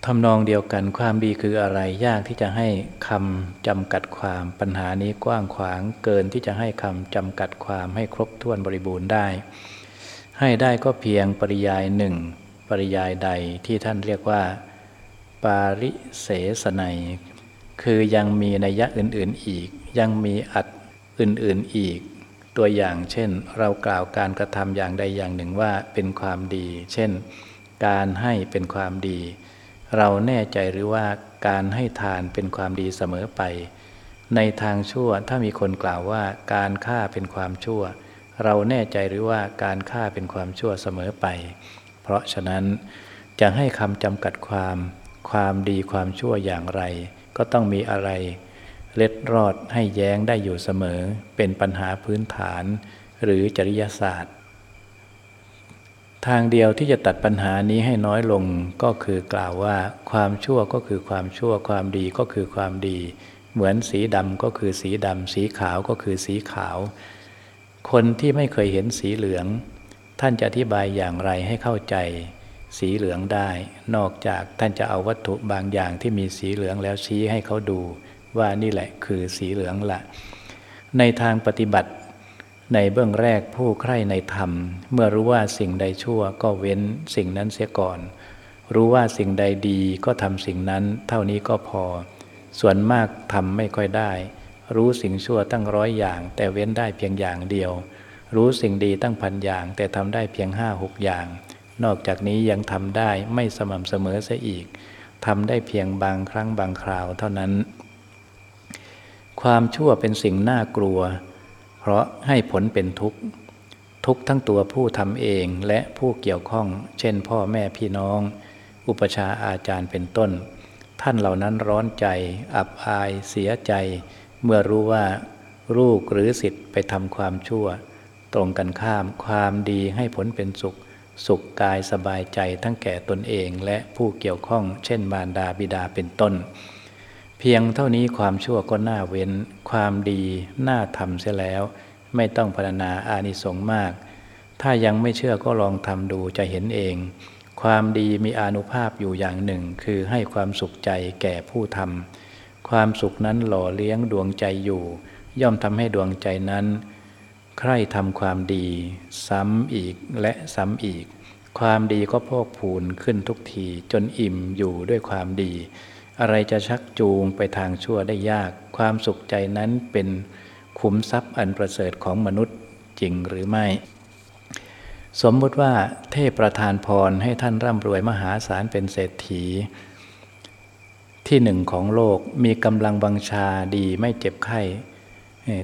ทำนองเดียวกันความดีคืออะไรยากที่จะให้คำจำกัดความปัญหานี้กว้างขวางเกินที่จะให้คำจำกัดความให้ครบถ้วนบริบูรณ์ได้ ให้ได้ก็เพียงปริยายหนึ่งปริยายใดที่ท่านเรียกว่า ปาริเสสนัย คือยังมีนัยยะอื่นๆอีก ยังมีอัดอื่นๆอีก ตัวอย่างเช่น เรากล่าวการกระทำอย่างใดอย่างหนึ่งว่าเป็นความดี เช่น การให้เป็นความดี เราแน่ใจหรือว่าการให้ทานเป็นความดีเสมอไป ในทางชั่วถ้ามีคนกล่าวว่าการฆ่าเป็นความชั่ว เราแน่ใจหรือว่าการฆ่าเป็นความชั่วเสมอไป เพราะฉะนั้นจะให้คำจำกัดความ ความดีความชั่วอย่างไร ก็ต้องมีอะไรเล็ดรอดให้แย้งได้อยู่เสมอ เป็นปัญหาพื้นฐาน หรือจริยศาสตร์ ทางเดียวที่จะตัดปัญหานี้ให้น้อยลงก็คือกล่าวว่า ความชั่วก็คือความชั่วความดีก็คือความดี เหมือนสีดำก็คือสีดำสีขาวก็คือสีขาว คนที่ไม่เคยเห็นสีเหลือง ท่านจะอธิบายอย่างไรให้เข้าใจ สีเหลืองได้ นอกจากท่านจะเอาวัตถุบางอย่างที่มีสีเหลืองแล้วชี้ให้เขาดู ว่านี่แหละคือสีเหลืองละในทางปฏิบัติ ในเบื้องแรกผู้ใคร่ในธรรม เมื่อรู้ว่าสิ่งใดชั่วก็เว้นสิ่งนั้นเสียก่อน รู้ว่าสิ่งใดดีก็ทำสิ่งนั้น เท่านี้ก็พอ ส่วนมากทำไม่ค่อยได้ รู้สิ่งชั่วตั้งร้อยอย่าง แต่เว้นได้เพียงอย่างเดียว รู้สิ่งดีตั้งพันอย่าง แต่ทำได้เพียงห้าหกอย่าง นอกจากนี้ยังทำได้ไม่สม่ำเสมอเสียอีกทำได้เพียงบางครั้งบางคราวเท่านั้น ความชั่วเป็นสิ่งน่ากลัว ราะให้ผลเป็นทุกข์ ทุกทั้งตัวผู้ทำเองและผู้เกี่ยวข้อง เช่น พ่อแม่พี่น้อง อุปชาอาจารย์เป็นต้น ท่านเหล่านั้นร้อนใจ อับอาย เสียใจ เมื่อรู้ว่า ลูกหรือสิทธิ์ไปทำความชั่ว ตรงกันข้ามความดีให้ผลเป็นสุข สุขกายสบายใจทั้งแก่ตนเองและผู้เกี่ยวข้อง เช่นบารดาบิดาเป็นต้น เพียงเท่านี้ความชั่วก็น่าเว้น ความดีน่าทำเสียแล้ว ไม่ต้องพรรณนาอานิสงส์มาก ถ้ายังไม่เชื่อก็ลองทำดูจะเห็นเองคความดีมีอนุภาพอยู่อย่างหนึ่ง คือให้ความสุขใจแก่ผู้ทำความสุขนั้นหล่อเลี้ยงดวงใจอยู่ ย่อมทำให้ดวงใจนั้น ใคร่ทำความดี ซ้ำอีกและซ้ำอีก ความดีก็พอกพูนขึ้นทุกทีจนอิ่มอยู่ด้วยความดี อะไรจะชักจูงไปทางชั่วได้ยาก ความสุขใจนั้นเป็นขุมทรัพย์อันประเสริฐของมนุษย์จริงหรือไม่ สมมติว่าเทพประทานพรให้ท่านร่ำรวยมหาศาลเป็นเศรษฐี ที่หนึ่งของโลกมีกำลังบังชาดีไม่เจ็บไข้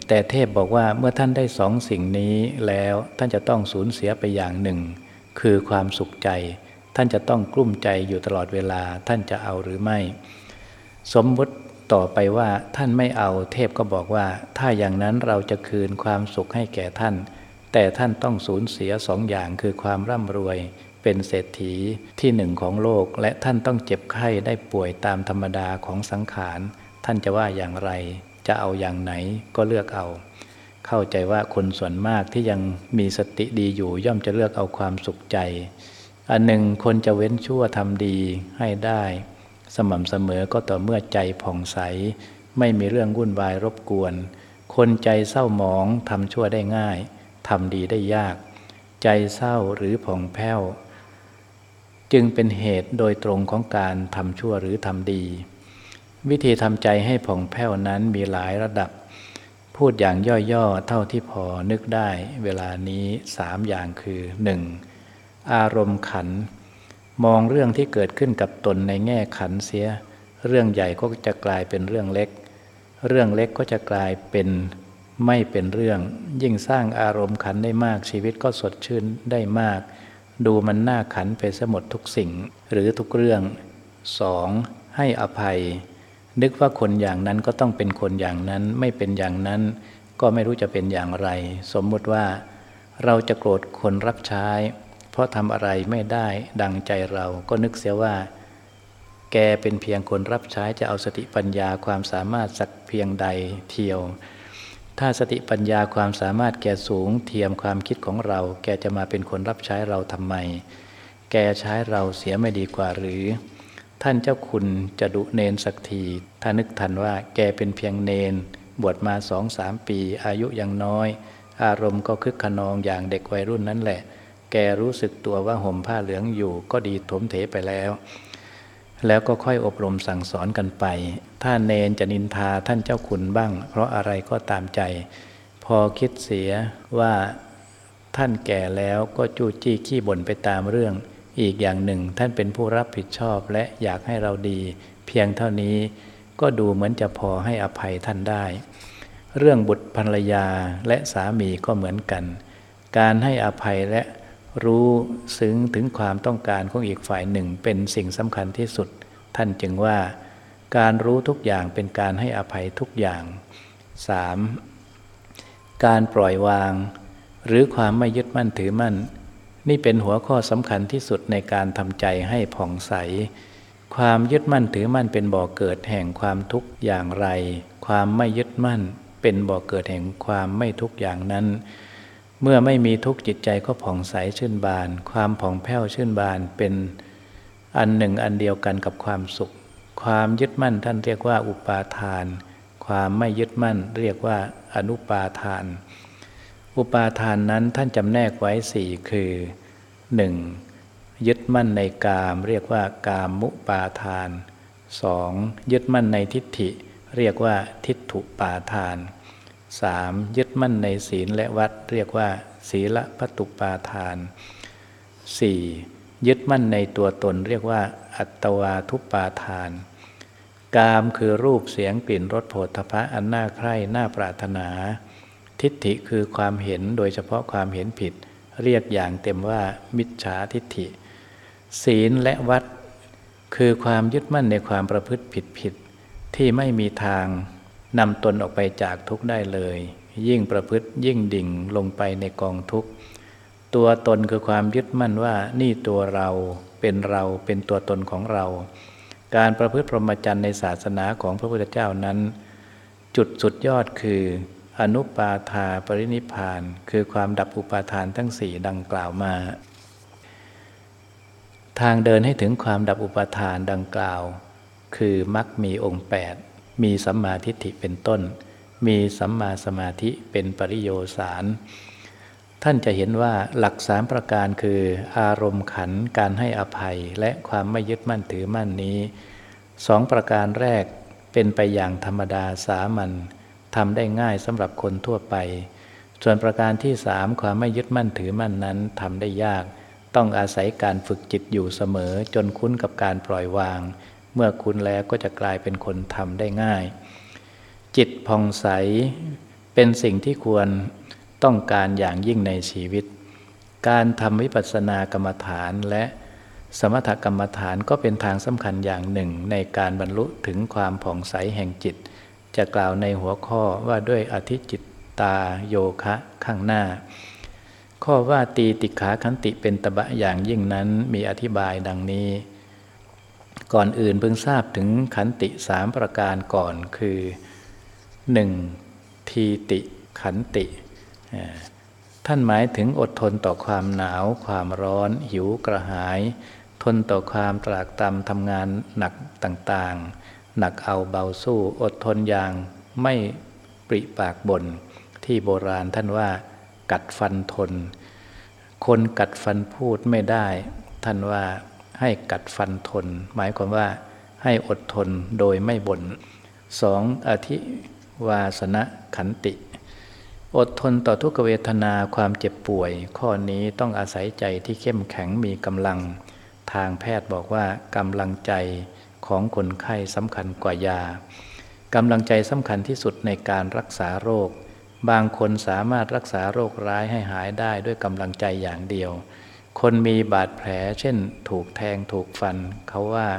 แต่เทพบอกว่าเมื่อท่านได้สองสิ่งนี้แล้วท่านจะต้องสูญเสียไปอย่างหนึ่ง คือความสุขใจ ท่านจะต้องกลุ้มใจอยู่ตลอดเวลาท่านจะเอาหรือไม่ สมมติต่อไปว่าท่านไม่เอาเทพก็บอกว่า ถ้าอย่างนั้นเราจะคืนความสุขให้แก่ท่าน แต่ท่านต้องสูญเสียสองอย่างคือความร่ำรวย เป็นเศรษฐีที่หนึ่งของโลก และท่านต้องเจ็บไข้ได้ป่วยตามธรรมดาของสังขาร ท่านจะว่าอย่างไร จะเอาอย่างไหนก็เลือกเอา เข้าใจว่าคนส่วนมากที่ยังมีสติดีอยู่ย่อมจะเลือกเอาความสุขใจ อันหนึ่งคนจะเว้นชั่วทำดีให้ได้ สม่ำเสมอก็ต่อเมื่อใจผ่องใส ไม่มีเรื่องวุ่นวายรบกวน คนใจเศร้าหมองทำชั่วได้ง่ายทำดีได้ยาก ใจเศร้าหรือผ่องแผ้ว จึงเป็นเหตุโดยตรงของการทำชั่วหรือทำดี วิธีทำใจให้ผ่องแผ้วนั้นมีหลายระดับ พูดอย่างย่อๆ เท่าที่พอนึกได้ เวลานี้สามอย่างคือ 1. อารมณ์ขัน มองเรื่องที่เกิดขึ้นกับตนในแง่ขันเสีย เรื่องใหญ่ก็จะกลายเป็นเรื่องเล็ก เรื่องเล็กก็จะกลายเป็นไม่เป็นเรื่อง ยิ่งสร้างอารมณ์ขันได้มากชีวิตก็สดชื่นได้มาก ดูมันน่าขันไปสมดทุกสิ่ง หรือทุกเรื่อง 2. ให้อภัย นึกว่าคนอย่างนั้นก็ต้องเป็นคนอย่างนั้นไม่เป็นอย่างนั้น ก็ไม่รู้จะเป็นอย่างไร สมมุติว่า เราจะโกรธคนรับใช้ เพราะทำอะไรไม่ได้ดังใจเราก็นึกเสียว่า แกเป็นเพียงคนรับใช้จะเอาสติปัญญาความสามารถสักเพียงใดเทียว ถ้าสติปัญญาความสามารถแกสูงเทียมความคิดของเรา แกจะมาเป็นคนรับใช้เราทำไม แกใช้เราเสียไม่ดีกว่าหรือ ท่านเจ้าคุณจะดุเนนสักที ถ้านึกทันว่าแกเป็นเพียงเนน บวชมาสองสามปี อายุยังน้อย อารมณ์ก็คึกขนองอย่างเด็กวัยรุ่นนั่นแหละ แกรู้สึกตัวว่าห่มผ้าเหลืองอยู่ ก็ดีถมเถไปแล้ว แล้วก็ค่อยอบรมสั่งสอนกันไป ถ้าเนนจะนินทาท่านเจ้าคุณบ้าง เพราะอะไรก็ตามใจ พอคิดเสียว่าท่านแก่แล้วก็จู้จี้ขี้บ่นไปตามเรื่อง อีกอย่างหนึ่งท่านเป็นผู้รับผิดชอบและอยากให้เราดี เพียงเท่านี้ก็ดูเหมือนจะพอให้อภัยท่านได้ เรื่องบุตรภรรยาและสามีก็เหมือนกัน การให้อภัยและ รู้ซึ้งถึงความต้องการของอีกฝ่ายหนึ่ง เป็นสิ่งสำคัญที่สุด ท่านจึงว่า การรู้ทุกอย่างเป็นการให้อภัยทุกอย่าง 3. การปล่อยวาง หรือความไม่ยึดมั่นถือมั่น นี่เป็นหัวข้อสำคัญที่สุดในการทำใจให้ผ่องใส ความยึดมั่นถือมั่นเป็นบ่อเกิดแห่งความทุกข์อย่างไร ความไม่ยึดมั่นเป็นบ่อเกิดแห่งความไม่ทุกข์อย่างนั้น เมื่อไม่มีทุกจิตใจก็ผ่องใสชื่นบาน ความผ่องแผ้วชื่นบานเป็นอันหนึ่งอันเดียวกันกับความสุข ความยึดมั่นท่านเรียกว่าอุปาทาน ความไม่ยึดมั่นเรียกว่าอนุปาทาน อุปาทานนั้นท่านจำแนกไว้สี่คือ 1. ยึดมั่นในกามเรียกว่ากามมุปาทาน 2. ยึดมั่นในทิฏฐิ เรียกว่าทิฏฐุปาทาน สามยึดมั่นในศีลและวัดเรียกว่า ศีลปตุปาทานสี่ยึดมั่นในตัวตนเรียกว่า อัตวาทุปาทาน กามคือรูปเสียงกลิ่นรสโผฏฐะอันน่าใคร่น่าปรารถนา ทิฏฐิคือความเห็นโดยเฉพาะความเห็นผิด เรียกอย่างเต็มว่า มิจฉาทิฏฐิ ศีลและวัด คือความยึดมั่นในความประพฤติผิดผิดที่ไม่มีทาง นำตนออกไปจากทุกข์ได้เลย ยิ่งประพฤติยิ่งดิ่งลงไปในกองทุกข์ ตัวตนคือความยึดมั่นว่านี่ตัวเราเป็นเราเป็นตัวตนของเรา การประพฤติพรหมจรรย์ในศาสนาของพระพุทธเจ้านั้น จุดสุดยอดคือ อนุปาทาปรินิพาน คือความดับอุปาทานทั้งสี่ดังกล่าวมา ทางเดินให้ถึงความดับอุปทานดังกล่าว คือมักมีองค์ 8 มีสัมมาทิฏฐิเป็นต้น มีสัมมาสมาธิเป็นปริโยสาร ท่านจะเห็นว่าหลักสามประการคือ อารมณ์ขันการให้อภัยและความไม่ยึดมั่นถือมั่นนี้สองประการแรกเป็นไปอย่างธรรมดาสามัญทำได้ง่ายสำหรับคนทั่วไป ส่วนประการที่สามความไม่ยึดมั่นถือมั่นนั้นทำได้ยาก ต้องอาศัยการฝึกจิตอยู่เสมอจนคุ้นกับการปล่อยวาง เมื่อคุ้นแล้วก็จะกลายเป็นคนทำได้ง่าย จิตผ่องใสเป็นสิ่งที่ควรต้องการอย่างยิ่งในชีวิต การทำวิปัสสนากรรมฐานและสมถกรรมฐานก็เป็นทางสำคัญอย่างหนึ่ง ในการบรรลุถึงความผ่องใสแห่งจิต จะกล่าวในหัวข้อว่าด้วยอธิจิตตาโยคะข้างหน้า ข้อว่าตีติขาขันติเป็นตบะอย่างยิ่งนั้นมีอธิบายดังนี้ ก่อนอื่นเพิ่งทราบถึงขันติสามประการก่อนคือ 1. ทีติขันติ ท่านหมายถึงอดทนต่อความหนาว ความร้อน หิวกระหาย ทนต่อความตรากตรำทำงานหนักต่างๆ หนักเอาเบาสู้อดทนอย่างไม่ปริปากบนที่โบราณท่านว่า กัดฟันทน คนกัดฟันพูดไม่ได้ ท่านว่า ให้กัดฟันทน หมายความว่าให้อดทนโดยไม่บน่นสองอธิวาสนะขันติ อดทนต่อทุกเวทนาความเจ็บป่วย ข้อนี้ต้องอาศัยใจที่เข้มแข็งมีกำลัง ทางแพทย์บอกว่ากำลังใจของคนไข้สำคัญกว่ายากำลังใจสำคัญที่สุดในการรักษาโรค บางคนสามารถรักษาโรคร้ายให้หายได้ด้วยกำลังใจอย่างเดียว คนมีบาดแผล เช่น ถูกแทงถูกฟัน เขาว่า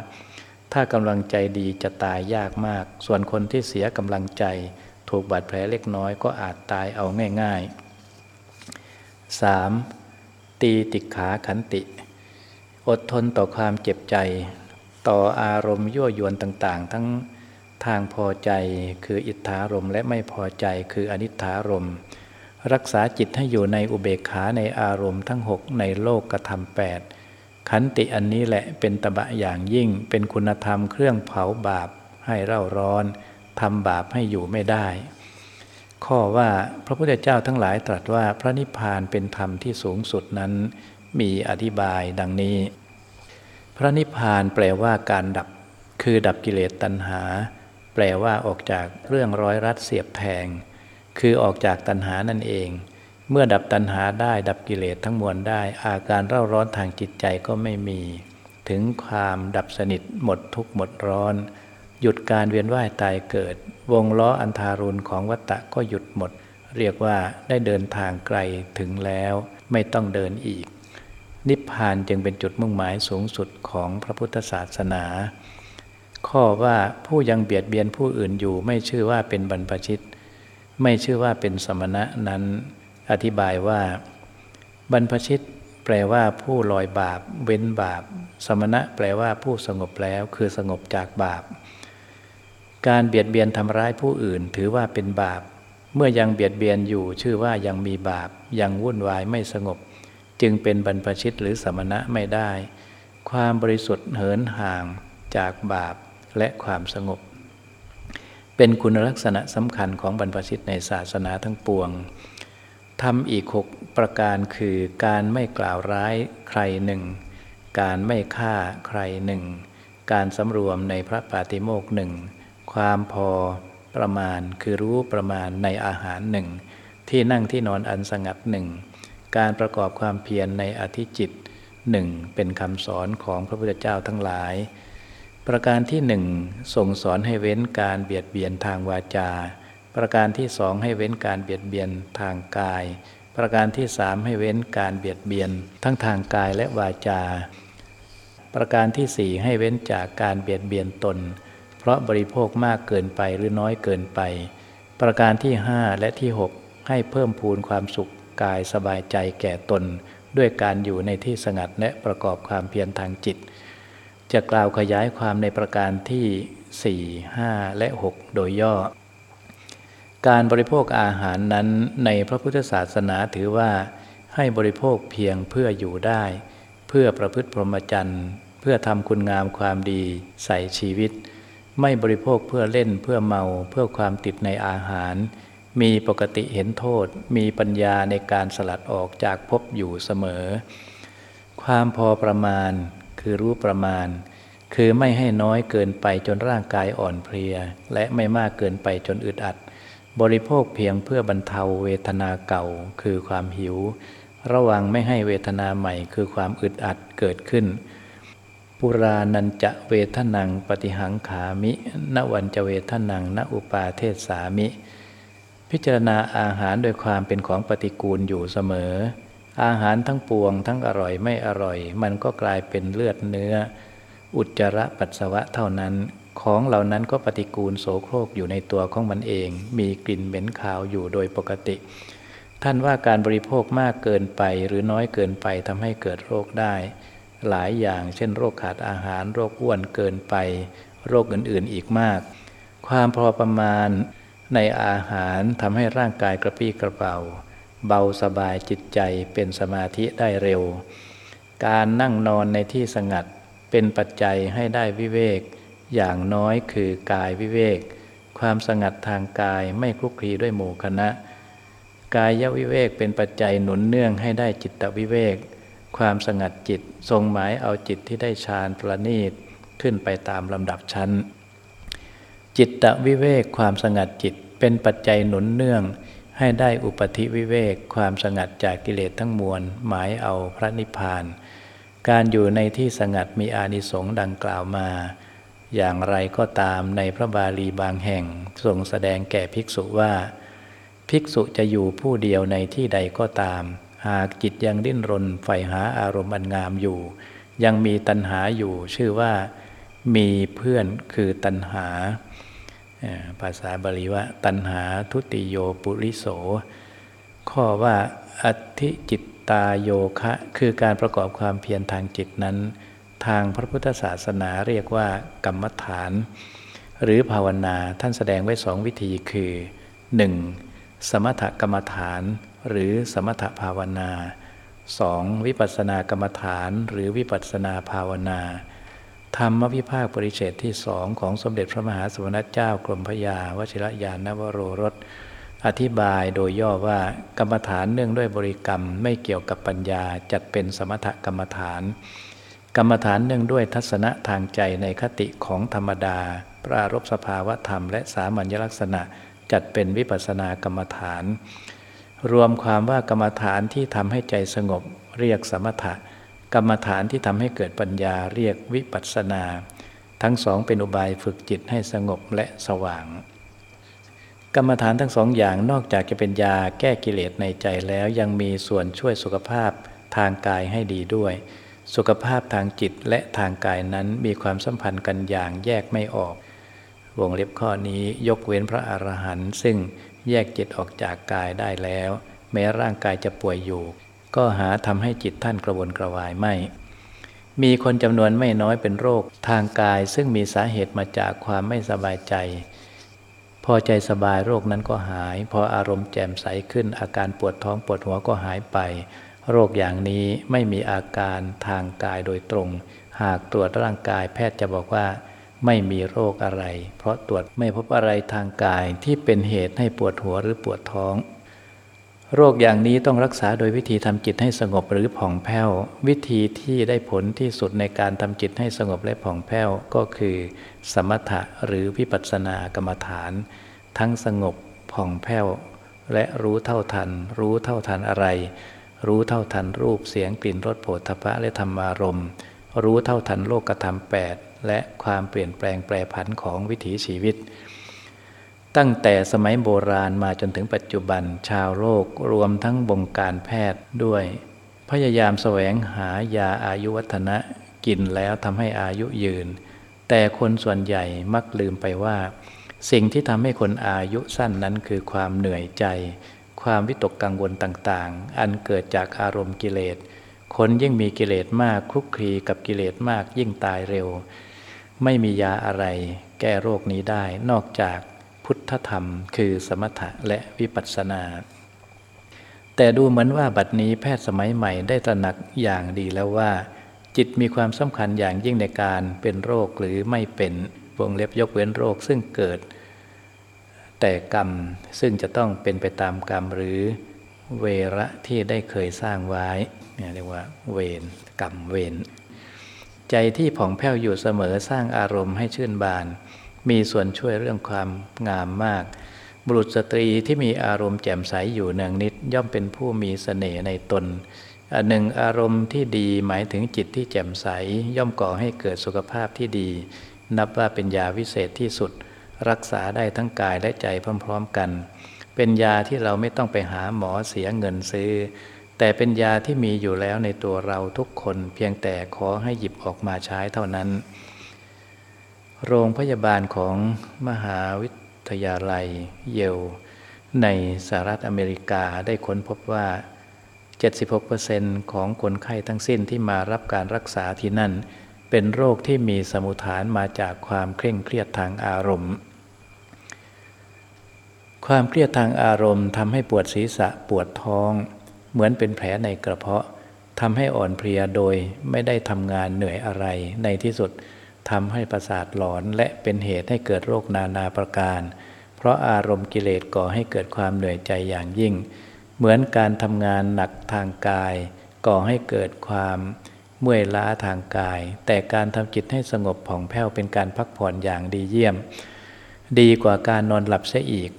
ถ้ากำลังใจดีจะตายยากมาก ส่วนคนที่เสียกำลังใจ ถูกบาดแผลเล็กน้อยก็อาจตายเอาง่าย ๆ 3. ตีติขาขันติ อดทนต่อความเจ็บใจ ต่ออารมณ์ยั่วยวนต่างๆ ทั้งทางพอใจคืออิทธารมและไม่พอใจคืออนิธารม รักษาจิตให้อยู่ในอุเบกขาในอารมณ์ทั้งหกในโลกกระทำแปดขันติอันนี้แหละเป็นตบะอย่างยิ่งเป็นคุณธรรมเครื่องเผาบาปให้เร่าร้อนทำบาปให้อยู่ไม่ได้ ข้อว่าพระพุทธเจ้าทั้งหลายตรัสว่าพระนิพพานเป็นธรรมที่สูงสุดนั้น มีอธิบายดังนี้ พระนิพพานแปลว่าการดับ คือดับกิเลสตัณหา แปลว่าออกจากเรื่องร้อยรัดเสียบแทง คือออกจากตัณหานั่นเอง เมื่อดับตัณหาได้ดับกิเลสทั้งมวลได้ อาการเร่าร้อนทางจิตใจก็ไม่มี ถึงความดับสนิทหมดทุกหมดร้อน หยุดการเวียนว่ายตายเกิด วงล้ออันทารุณของวัตตะก็หยุดหมด เรียกว่าได้เดินทางไกลถึงแล้ว ไม่ต้องเดินอีก นิพพานจึงเป็นจุดมุ่งหมายสูงสุดของพระพุทธศาสนาข้อว่าผู้ยังเบียดเบียนผู้อื่นอยู่ไม่ชื่อว่าเป็นบรรพชิต ไม่ชื่อว่าเป็นสมณะนั้นอธิบายว่า บรรพชิตแปลว่าผู้ลอยบาป เว้นบาป สมณะแปลว่าผู้สงบแล้วคือสงบจากบาป การเบียดเบียนทำร้ายผู้อื่นถือว่าเป็นบาป เมื่อยังเบียดเบียนอยู่ชื่อว่ายังมีบาป ยังวุ่นวายไม่สงบ จึงเป็นบรรพชิตหรือสมณะไม่ได้ ความบริสุทธิ์เหินห่างจากบาปและความสงบ เป็นคุณลักษณะสำคัญของบรรพชิตในศาสนาทั้งปวงทำอีกหกประการคือการไม่กล่าวร้ายใครหนึ่ง การไม่ฆ่าใครหนึ่ง การสำรวมในพระปาติโมกหนึ่ง ความพอประมาณคือรู้ประมาณในอาหารหนึ่ง ที่นั่งที่นอนอันสงัดหนึ่ง การประกอบความเพียรในอธิจิตหนึ่งเป็นคำสอนของพระพุทธเจ้าทั้งหลาย ประการที่หนึ่งส่งสอนให้เว้นการเบียดเบียนทางวาจา ประการที่สองให้เว้นการเบียดเบียนทางกาย ประการที่สามให้เว้นการเบียดเบียนทั้งทางกายและวาจา ประการที่สี่ให้เว้นจากการเบียดเบียนตน เพราะบริโภคมากเกินไปหรือน้อยเกินไป ประการที่ห้าและที่หกให้เพิ่มพูนความสุขกายสบายใจแก่ตน ด้วยการอยู่ในที่สงัดและประกอบความเพียรทางจิต จะกล่าวขยายความในประการที่ 4 5 และ 6 โดยย่อ การบริโภคอาหารนั้นในพระพุทธศาสนาถือว่า ให้บริโภคเพียงเพื่ออยู่ได้ เพื่อประพฤติพรหมจรรย์เพื่อทำคุณงามความดีใส่ชีวิต ไม่บริโภคเพื่อเล่นเพื่อเมาเพื่อความติดในอาหาร มีปกติเห็นโทษ มีปัญญาในการสลัดออกจากภพอยู่เสมอ ความพอประมาณ คือรู้ประมาณ คือไม่ให้น้อยเกินไปจนร่างกายอ่อนเพลีย และไม่มากเกินไปจนอึดอัด บริโภคเพียงเพื่อบรรเทาเวทนาเก่า คือความหิว ระวังไม่ให้เวทนาใหม่ คือความอึดอัดเกิดขึ้น ปุรานันจะเวทนังปฏิหังขามินวันจะเวทนังนอุปาเทศสามิ พิจารณาอาหารโดยความเป็นของปฏิกูลอยู่เสมอ อาหารทั้งปวง ทั้งอร่อยไม่อร่อย มันก็กลายเป็นเลือดเนื้อ อุจจาระปัสสาวะเท่านั้น ของเหล่านั้นก็ปฏิกูลโสโครกอยู่ในตัวของมันเอง มีกลิ่นเหม็นคาวอยู่โดยปกติ ท่านว่าการบริโภคมากเกินไปหรือน้อยเกินไปทำให้เกิดโรคได้ หลายอย่างเช่น โรคขาดอาหาร โรคอ้วนเกินไป โรคอื่นๆอีกมาก ความพอประมาณในอาหารทำให้ร่างกายกระปี้กระเป๋า เบาสบายจิตใจเป็นสมาธิได้เร็ว การนั่งนอนในที่สงัดเป็นปัจจัยให้ได้วิเวก อย่างน้อยคือกายวิเวก ความสงัดทางกายไม่คลุกคลีด้วยหมู่คณะ กายวิเวกเป็นปัจจัยหนุนเนื่องให้ได้จิตวิเวก ความสงัดจิตทรงหมายเอาจิตที่ได้ฌานประณีตขึ้นไปตามลำดับชั้น จิตตวิเวกความสงัดจิตเป็นปัจจัยหนุนเนื่อง ให้ได้อุปธิวิเวกความสงัดจากกิเลสทั้งมวล หมายเอาพระนิพพาน การอยู่ในที่สงัดมีอานิสงส์ดังกล่าวมา อย่างไรก็ตามในพระบาลีบางแห่งทรงแสดงแก่ภิกษุว่า ภิกษุจะอยู่ผู้เดียวในที่ใดก็ตาม หากจิตยังดิ้นรนใฝ่หาอารมณ์อันงามอยู่ ยังมีตัณหาอยู่ชื่อว่า มีเพื่อนคือตัณหา ภาษาบาลีว่า ตัณหาทุติโยปุริโส ข้อว่าอธิจิตตาโยคะ คือการประกอบความเพียรทางจิตนั้น ทางพระพุทธศาสนาเรียกว่ากรรมฐาน หรือภาวนาท่านแสดงไว้สองวิธีคือ 1. สมถกรรมฐานหรือสมถภาวนา 2. วิปัสสนากรรมฐานหรือวิปัสสนาภาวนา ธรรมวิภาคปริเฉตที่สองของสมเด็จพระมหาสมณเจ้ากรมพยาวชิรยานนวโรรสอธิบายโดยย่อว่ากรรมฐานเนื่องด้วยบริกรรมไม่เกี่ยวกับปัญญาจัดเป็นสมถกรรมฐาน กรรมฐานเนื่องด้วยทัศนะทางใจในคติของธรรมดา ปรารบสภาวะธรรมและสามัญลักษณะจัดเป็นวิปัสสนากรรมฐาน รวมความว่ากรรมฐานที่ทำให้ใจสงบเรียกสมถะ กรรมฐานที่ทำให้เกิดปัญญาเรียกวิปัสสนา ทั้งสองเป็นอุบายฝึกจิตให้สงบและสว่าง กรรมฐานทั้งสองอย่างนอกจากจะเป็นยาแก้กิเลสในใจแล้วยังมีส่วนช่วยสุขภาพทางกายให้ดีด้วย สุขภาพทางจิตและทางกายนั้นมีความสัมพันธ์กันอย่างแยกไม่ออก วงเล็บข้อนี้ยกเว้นพระอรหันต์ซึ่งแยกจิตออกจากกายได้แล้ว แม้ร่างกายจะป่วยอยู่ ก็หาทำให้จิตท่านกระวนกระวายไม่ มีคนจำนวนไม่น้อยเป็นโรคทางกายซึ่งมีสาเหตุมาจากความไม่สบายใจ พอใจสบายโรคนั้นก็หาย พออารมณ์แจ่มใสขึ้น อาการปวดท้องปวดหัวก็หายไป โรคอย่างนี้ไม่มีอาการทางกายโดยตรง หากตรวจร่างกายแพทย์จะบอกว่าไม่มีโรคอะไร เพราะตรวจไม่พบอะไรทางกายที่เป็นเหตุให้ปวดหัวหรือปวดท้อง โรคอย่างนี้ต้องรักษาโดยวิธีทำจิตให้สงบหรือผ่องแผ้ว วิธีที่ได้ผลที่สุดในการทำจิตให้สงบและผ่องแผ้วก็คือ สมถะหรือวิปัสสนากรรมฐาน ทั้งสงบผ่องแผ้ว และรู้เท่าทัน รู้เท่าทันอะไร รู้เท่าทันรูปเสียงกลิ่นรสโผฏฐพะและธรรมารมณ์รู้เท่าทันโลกธรรมแปดและความเปลี่ยนแปลงแปรผันของวิถีชีวิต ตั้งแต่สมัยโบราณมาจนถึงปัจจุบันชาวโลกรวมทั้งบงการแพทย์ด้วย พยายามแสวงหายาอายุวัฒนะกินแล้วทำให้อายุยืน แต่คนส่วนใหญ่มักลืมไปว่า สิ่งที่ทำให้คนอายุสั้นนั้นคือความเหนื่อยใจ ความวิตกกังวลต่างๆ อันเกิดจากอารมณ์กิเลสคนยิ่งมีกิเลสมากคลุกคลีกับกิเลสมากยิ่งตายเร็ว ไม่มียาอะไร แก้โรคนี้ได้นอกจาก พุทธธรรม คือสมถะและวิปัสสนา แต่ดูเหมือนว่าบัดนี้แพทย์สมัยใหม่ได้ตระหนักอย่างดีแล้วว่า จิตมีความสำคัญอย่างยิ่งในการเป็นโรคหรือไม่เป็นวงเล็บยกเว้นโรคซึ่งเกิด แต่กรรมซึ่งจะต้องเป็นไปตามกรรมหรือเวระที่ได้เคยสร้างไว้เรียกว่า เวรกรรมเวรใจที่ผ่องแผ้วอยู่เสมอสร้างอารมณ์ให้ชื่นบาน มีส่วนช่วยเรื่องความงามมาก บุรุษสตรีที่มีอารมณ์แจ่มใสอยู่เนืองนิด ย่อมเป็นผู้มีสเสน่ห์ในตนอันหนึ่งอารมณ์ที่ดีหมายถึงจิตที่แจ่มใส ย่อมก่อให้เกิดสุขภาพที่ดี นับว่าเป็นยาวิเศษที่สุด รักษาได้ทั้งกายและใจพร้อม ๆ กัน เป็นยาที่เราไม่ต้องไปหาหมอเสียเงินซื้อ แต่เป็นยาที่มีอยู่แล้วในตัวเราทุกคน เพียงแต่ขอให้หยิบออกมาใช้เท่านั้น โรงพยาบาลของมหาวิทยาลัยเยล ในสหรัฐอเมริกาได้ค้นพบว่า 76%ของคนไข้ทั้งสิ้นที่มารับการรักษาที่นั่น เป็นโรคที่มีสมุฐานมาจากความเคร่งเครียดทางอารมณ์ ความเครียดทางอารมณ์ทำให้ปวดศีรษะปวดท้อง เหมือนเป็นแผลในกระเพาะทำให้อ่อนเพลียโดยไม่ได้ทำงานเหนื่อยอะไรในที่สุด ทำให้ประสาทหลอนและเป็นเหตุให้เกิดโรคนานาประการ เพราะอารมณ์กิเลสก่อให้เกิดความเหนื่อยใจอย่างยิ่ง เหมือนการทำงานหนักทางกาย ก่อให้เกิดความเมื่อยล้าทางกาย แต่การทำจิตให้สงบผ่องแผ้วเป็นการพักผ่อนอย่างดีเยี่ยม ดีกว่าการนอนหลับเสียอีก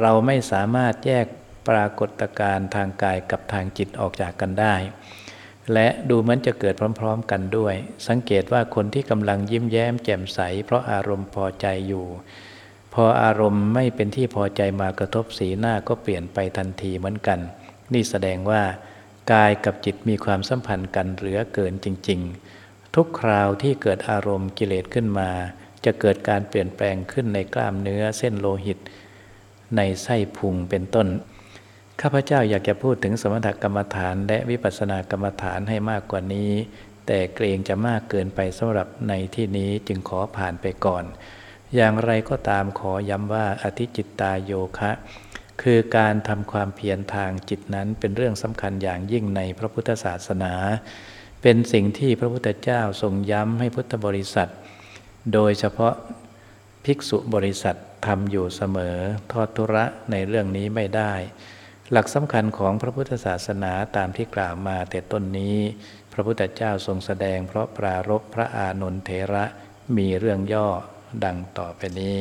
เราไม่สามารถแยกปรากฏการณ์ทางกายกับทางจิตออกจากกันได้ และดูเหมือนจะเกิดพร้อมๆกันด้วย สังเกตว่าคนที่กำลังยิ้มแย้มแจ่มใส เพราะอารมณ์พอใจอยู่ พออารมณ์ไม่เป็นที่พอใจมากระทบสีหน้าก็เปลี่ยนไปทันทีเหมือนกัน นี่แสดงว่ากายกับจิตมีความสัมพันธ์กันเหลือเกินจริง ๆ ทุกคราวที่เกิดอารมณ์กิเลสขึ้นมา จะเกิดการเปลี่ยนแปลงขึ้นในกล้ามเนื้อเส้นโลหิต ในไส้พุงเป็นต้น ข้าพเจ้าอยากจะพูดถึงสมถกรรมฐานและวิปัสสนากรรมฐานให้มากกว่านี้ แต่เกรงจะมากเกินไปสำหรับในที่นี้จึงขอผ่านไปก่อน อย่างไรก็ตามขอย้ำว่าอธิจิตตาโยคะ คือการทำความเพียรทางจิตนั้นเป็นเรื่องสำคัญอย่างยิ่งในพระพุทธศาสนา เป็นสิ่งที่พระพุทธเจ้าทรงย้ำให้พุทธบริษัท โดยเฉพาะภิกษุบริษัททำอยู่เสมอทอดทุระในเรื่องนี้ไม่ได้ หลักสำคัญของพระพุทธศาสนาตามที่กล่าวมาแต่ต้นนี้ พระพุทธเจ้าทรงแสดงเพราะปรารบพระอานนทเถระมีเรื่องย่อดังต่อไปนี้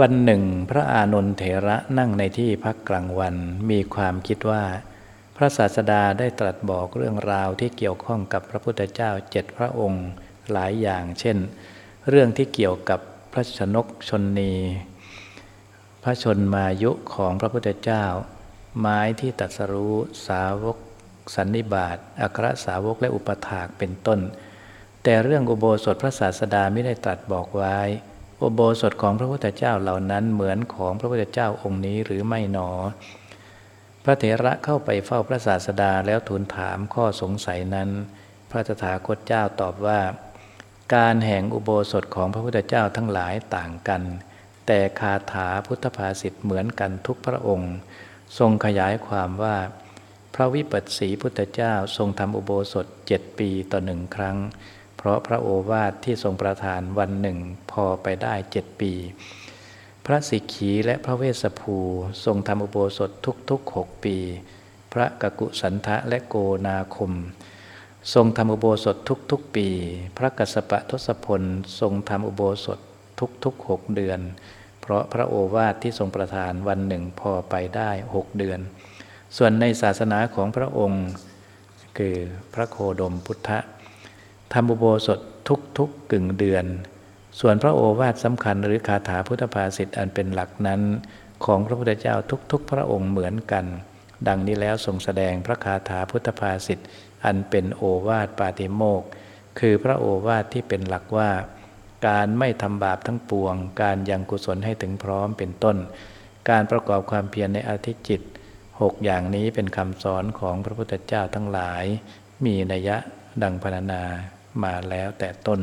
วันหนึ่ง พระอานนทเถระนั่งในที่พักกลางวันมีความคิดว่า พระศาสดาได้ตรัสบอกเรื่องราวที่เกี่ยวข้องกับพระพุทธเจ้าเจ็ดพระองค์หลายอย่าง เช่น เรื่องที่เกี่ยวกับพระชนกชนนี ระชนมายุของพระพุทธเจ้า ไม้ที่ตัดสรู้สาวกสันนิบาตอัครสาวกและอุปถากเป็นต้น แต่เรื่องอุโบสถพระศาสดาไม่ได้ตรัสบอกไว้ อุโบสถของพระพุทธเจ้าเหล่านั้นเหมือนของพระพุทธเจ้าองค์นี้หรือไม่หนอ พระเถระเข้าไปเฝ้าพระศาสดาแล้วทูลถามข้อสงสัยนั้น พระตถาคตเจ้าตอบว่า การแห่งอุโบสถของพระพุทธเจ้าทั้งหลายต่างกัน แต่คาถาพุทธภาษิตเหมือนกันทุกพระองค์ ทรงขยายความว่า พระวิปัสสีพุทธเจ้าทรงทำอุโบสถเจ็ดปีต่อหนึ่งครั้ง เพราะพระโอวาทที่ทรงประทานวันหนึ่งพอไปได้เจ็ดปี พระสิกขีและพระเวสสภูทรงทำอุโบสถทุกๆหกปี พระกกุสันทะและโกนาคมทรงทำอุโบสถทุกๆปี พระกัสปะทศพล ทรงทำอุโบสถทุกๆหกเดือน เพราะพระโอวาทที่ทรงประทานวันหนึ่งพอไปได้หกเดือน ส่วนในศาสนาของพระองค์ คือพระโคดมพุทธทำอุโบสถทุกๆกึ่งเดือน ส่วนพระโอวาทสำคัญหรือคาถาพุทธภาษิตอันเป็นหลักนั้น ของพระพุทธเจ้าทุกๆ พระองค์เหมือนกัน ดังนี้แล้วทรงแสดงพระคาถาพุทธภาษิตอันเป็นโอวาทปาติโมกคือพระโอวาทที่เป็นหลักว่า การไม่ทำบาปทั้งปวง การยังกุศลให้ถึงพร้อมเป็นต้น การประกอบความเพียรในอาธิจิตหกอย่างนี้เป็นคำสอนของพระพุทธเจ้าทั้งหลาย มีนัยยะดังพรรณนามาแล้วแต่ต้น